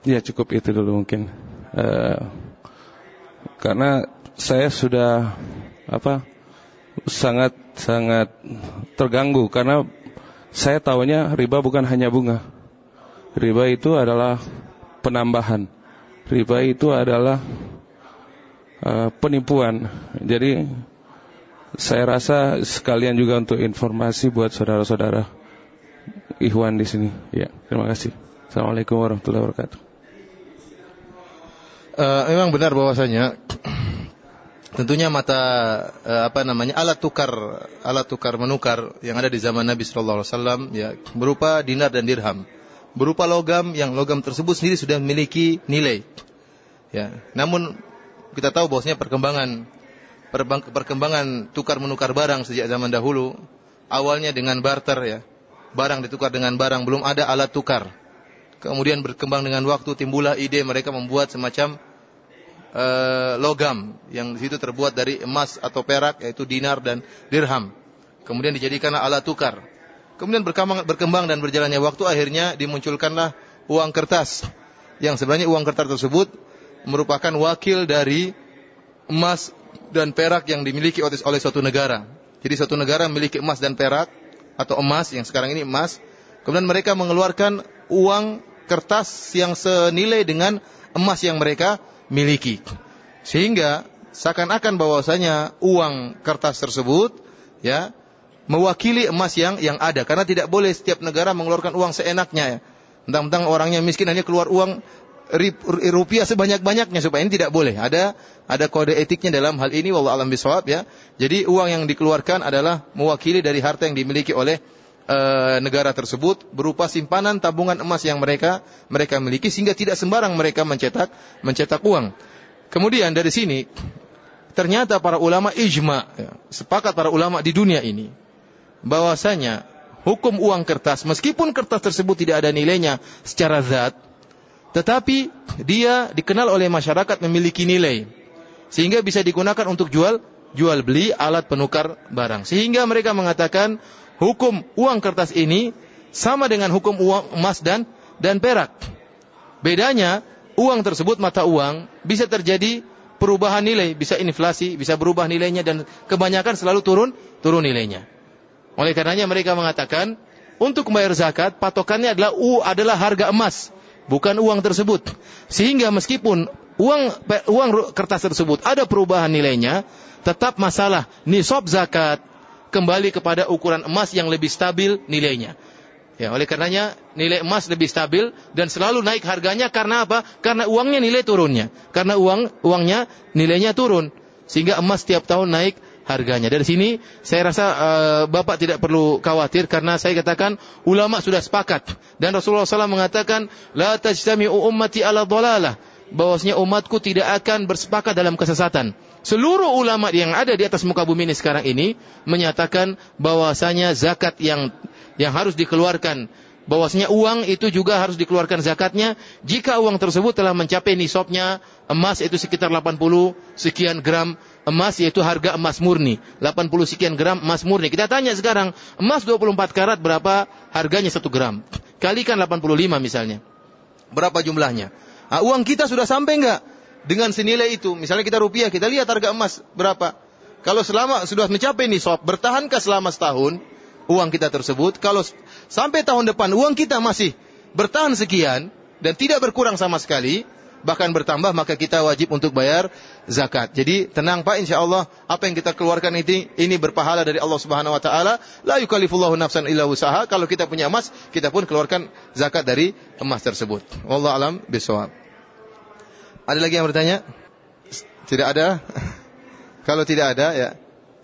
ya cukup itu dulu mungkin. Uh, karena saya sudah apa sangat sangat terganggu karena saya tahunya riba bukan hanya bunga. Riba itu adalah penambahan. Riba itu adalah uh, penipuan. Jadi saya rasa sekalian juga untuk informasi buat saudara-saudara Ikhwan di sini. Ya, terima kasih. Assalamualaikum warahmatullahi wabarakatuh. Uh, memang benar bahwasanya tentunya mata eh, apa namanya alat tukar alat tukar menukar yang ada di zaman Nabi Shallallahu Alaihi Wasallam ya berupa dinar dan dirham berupa logam yang logam tersebut sendiri sudah memiliki nilai ya namun kita tahu bahwasanya perkembangan perkembangan tukar menukar barang sejak zaman dahulu awalnya dengan barter ya barang ditukar dengan barang belum ada alat tukar kemudian berkembang dengan waktu timbullah ide mereka membuat semacam uh, logam yang di situ terbuat dari emas atau perak yaitu dinar dan dirham. Kemudian dijadikan alat tukar. Kemudian berkembang, berkembang dan berjalannya waktu akhirnya dimunculkanlah uang kertas. Yang sebenarnya uang kertas tersebut merupakan wakil dari emas dan perak yang dimiliki oleh, suatu negara. Jadi suatu negara memiliki emas dan perak atau emas yang sekarang ini emas. Kemudian mereka mengeluarkan uang kertas yang senilai dengan emas yang mereka miliki. Sehingga seakan-akan bahwasanya uang kertas tersebut ya mewakili emas yang yang ada karena tidak boleh setiap negara mengeluarkan uang seenaknya ya. Tentang-tentang orangnya miskin hanya keluar uang rupiah sebanyak-banyaknya supaya ini tidak boleh. Ada ada kode etiknya dalam hal ini wallahu alam bisawab ya. Jadi uang yang dikeluarkan adalah mewakili dari harta yang dimiliki oleh e, negara tersebut berupa simpanan tabungan emas yang mereka mereka miliki sehingga tidak sembarang mereka mencetak mencetak uang. Kemudian dari sini ternyata para ulama ijma ya, sepakat para ulama di dunia ini bahwasanya hukum uang kertas meskipun kertas tersebut tidak ada nilainya secara zat tetapi dia dikenal oleh masyarakat memiliki nilai sehingga bisa digunakan untuk jual jual beli alat penukar barang sehingga mereka mengatakan hukum uang kertas ini sama dengan hukum uang emas dan dan perak. Bedanya, uang tersebut mata uang bisa terjadi perubahan nilai, bisa inflasi, bisa berubah nilainya dan kebanyakan selalu turun turun nilainya. Oleh karenanya mereka mengatakan untuk membayar zakat patokannya adalah u adalah harga emas, bukan uang tersebut. Sehingga meskipun uang uang kertas tersebut ada perubahan nilainya, tetap masalah nisab zakat kembali kepada ukuran emas yang lebih stabil nilainya. Ya, oleh karenanya nilai emas lebih stabil dan selalu naik harganya karena apa? Karena uangnya nilai turunnya. Karena uang uangnya nilainya turun sehingga emas setiap tahun naik harganya. Dari sini saya rasa uh, Bapak tidak perlu khawatir karena saya katakan ulama sudah sepakat dan Rasulullah SAW mengatakan la tajtami'u ummati ala dhalalah bahwasanya umatku tidak akan bersepakat dalam kesesatan. Seluruh ulama yang ada di atas muka bumi ini sekarang ini menyatakan bahwasanya zakat yang yang harus dikeluarkan bahwasanya uang itu juga harus dikeluarkan zakatnya jika uang tersebut telah mencapai nisabnya emas itu sekitar 80 sekian gram emas yaitu harga emas murni 80 sekian gram emas murni kita tanya sekarang emas 24 karat berapa harganya 1 gram kalikan 85 misalnya. Berapa jumlahnya? Nah, uang kita sudah sampai enggak dengan senilai itu? Misalnya kita rupiah, kita lihat harga emas berapa. Kalau selama sudah mencapai nisab, bertahankah selama setahun uang kita tersebut? Kalau sampai tahun depan uang kita masih bertahan sekian dan tidak berkurang sama sekali, bahkan bertambah maka kita wajib untuk bayar zakat. Jadi tenang Pak insya Allah apa yang kita keluarkan ini ini berpahala dari Allah Subhanahu wa taala. La yukallifullahu nafsan illa usaha. Kalau kita punya emas, kita pun keluarkan zakat dari emas tersebut. Wallahu alam bisawab. Ada lagi yang bertanya? Tidak ada? Kalau tidak ada ya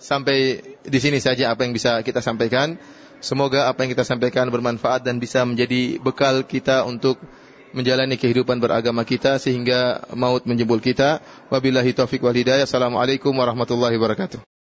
sampai di sini saja apa yang bisa kita sampaikan. Semoga apa yang kita sampaikan bermanfaat dan bisa menjadi bekal kita untuk menjalani kehidupan beragama kita sehingga maut menjemput kita. Wabillahi taufik wal hidayah. Assalamualaikum warahmatullahi wabarakatuh.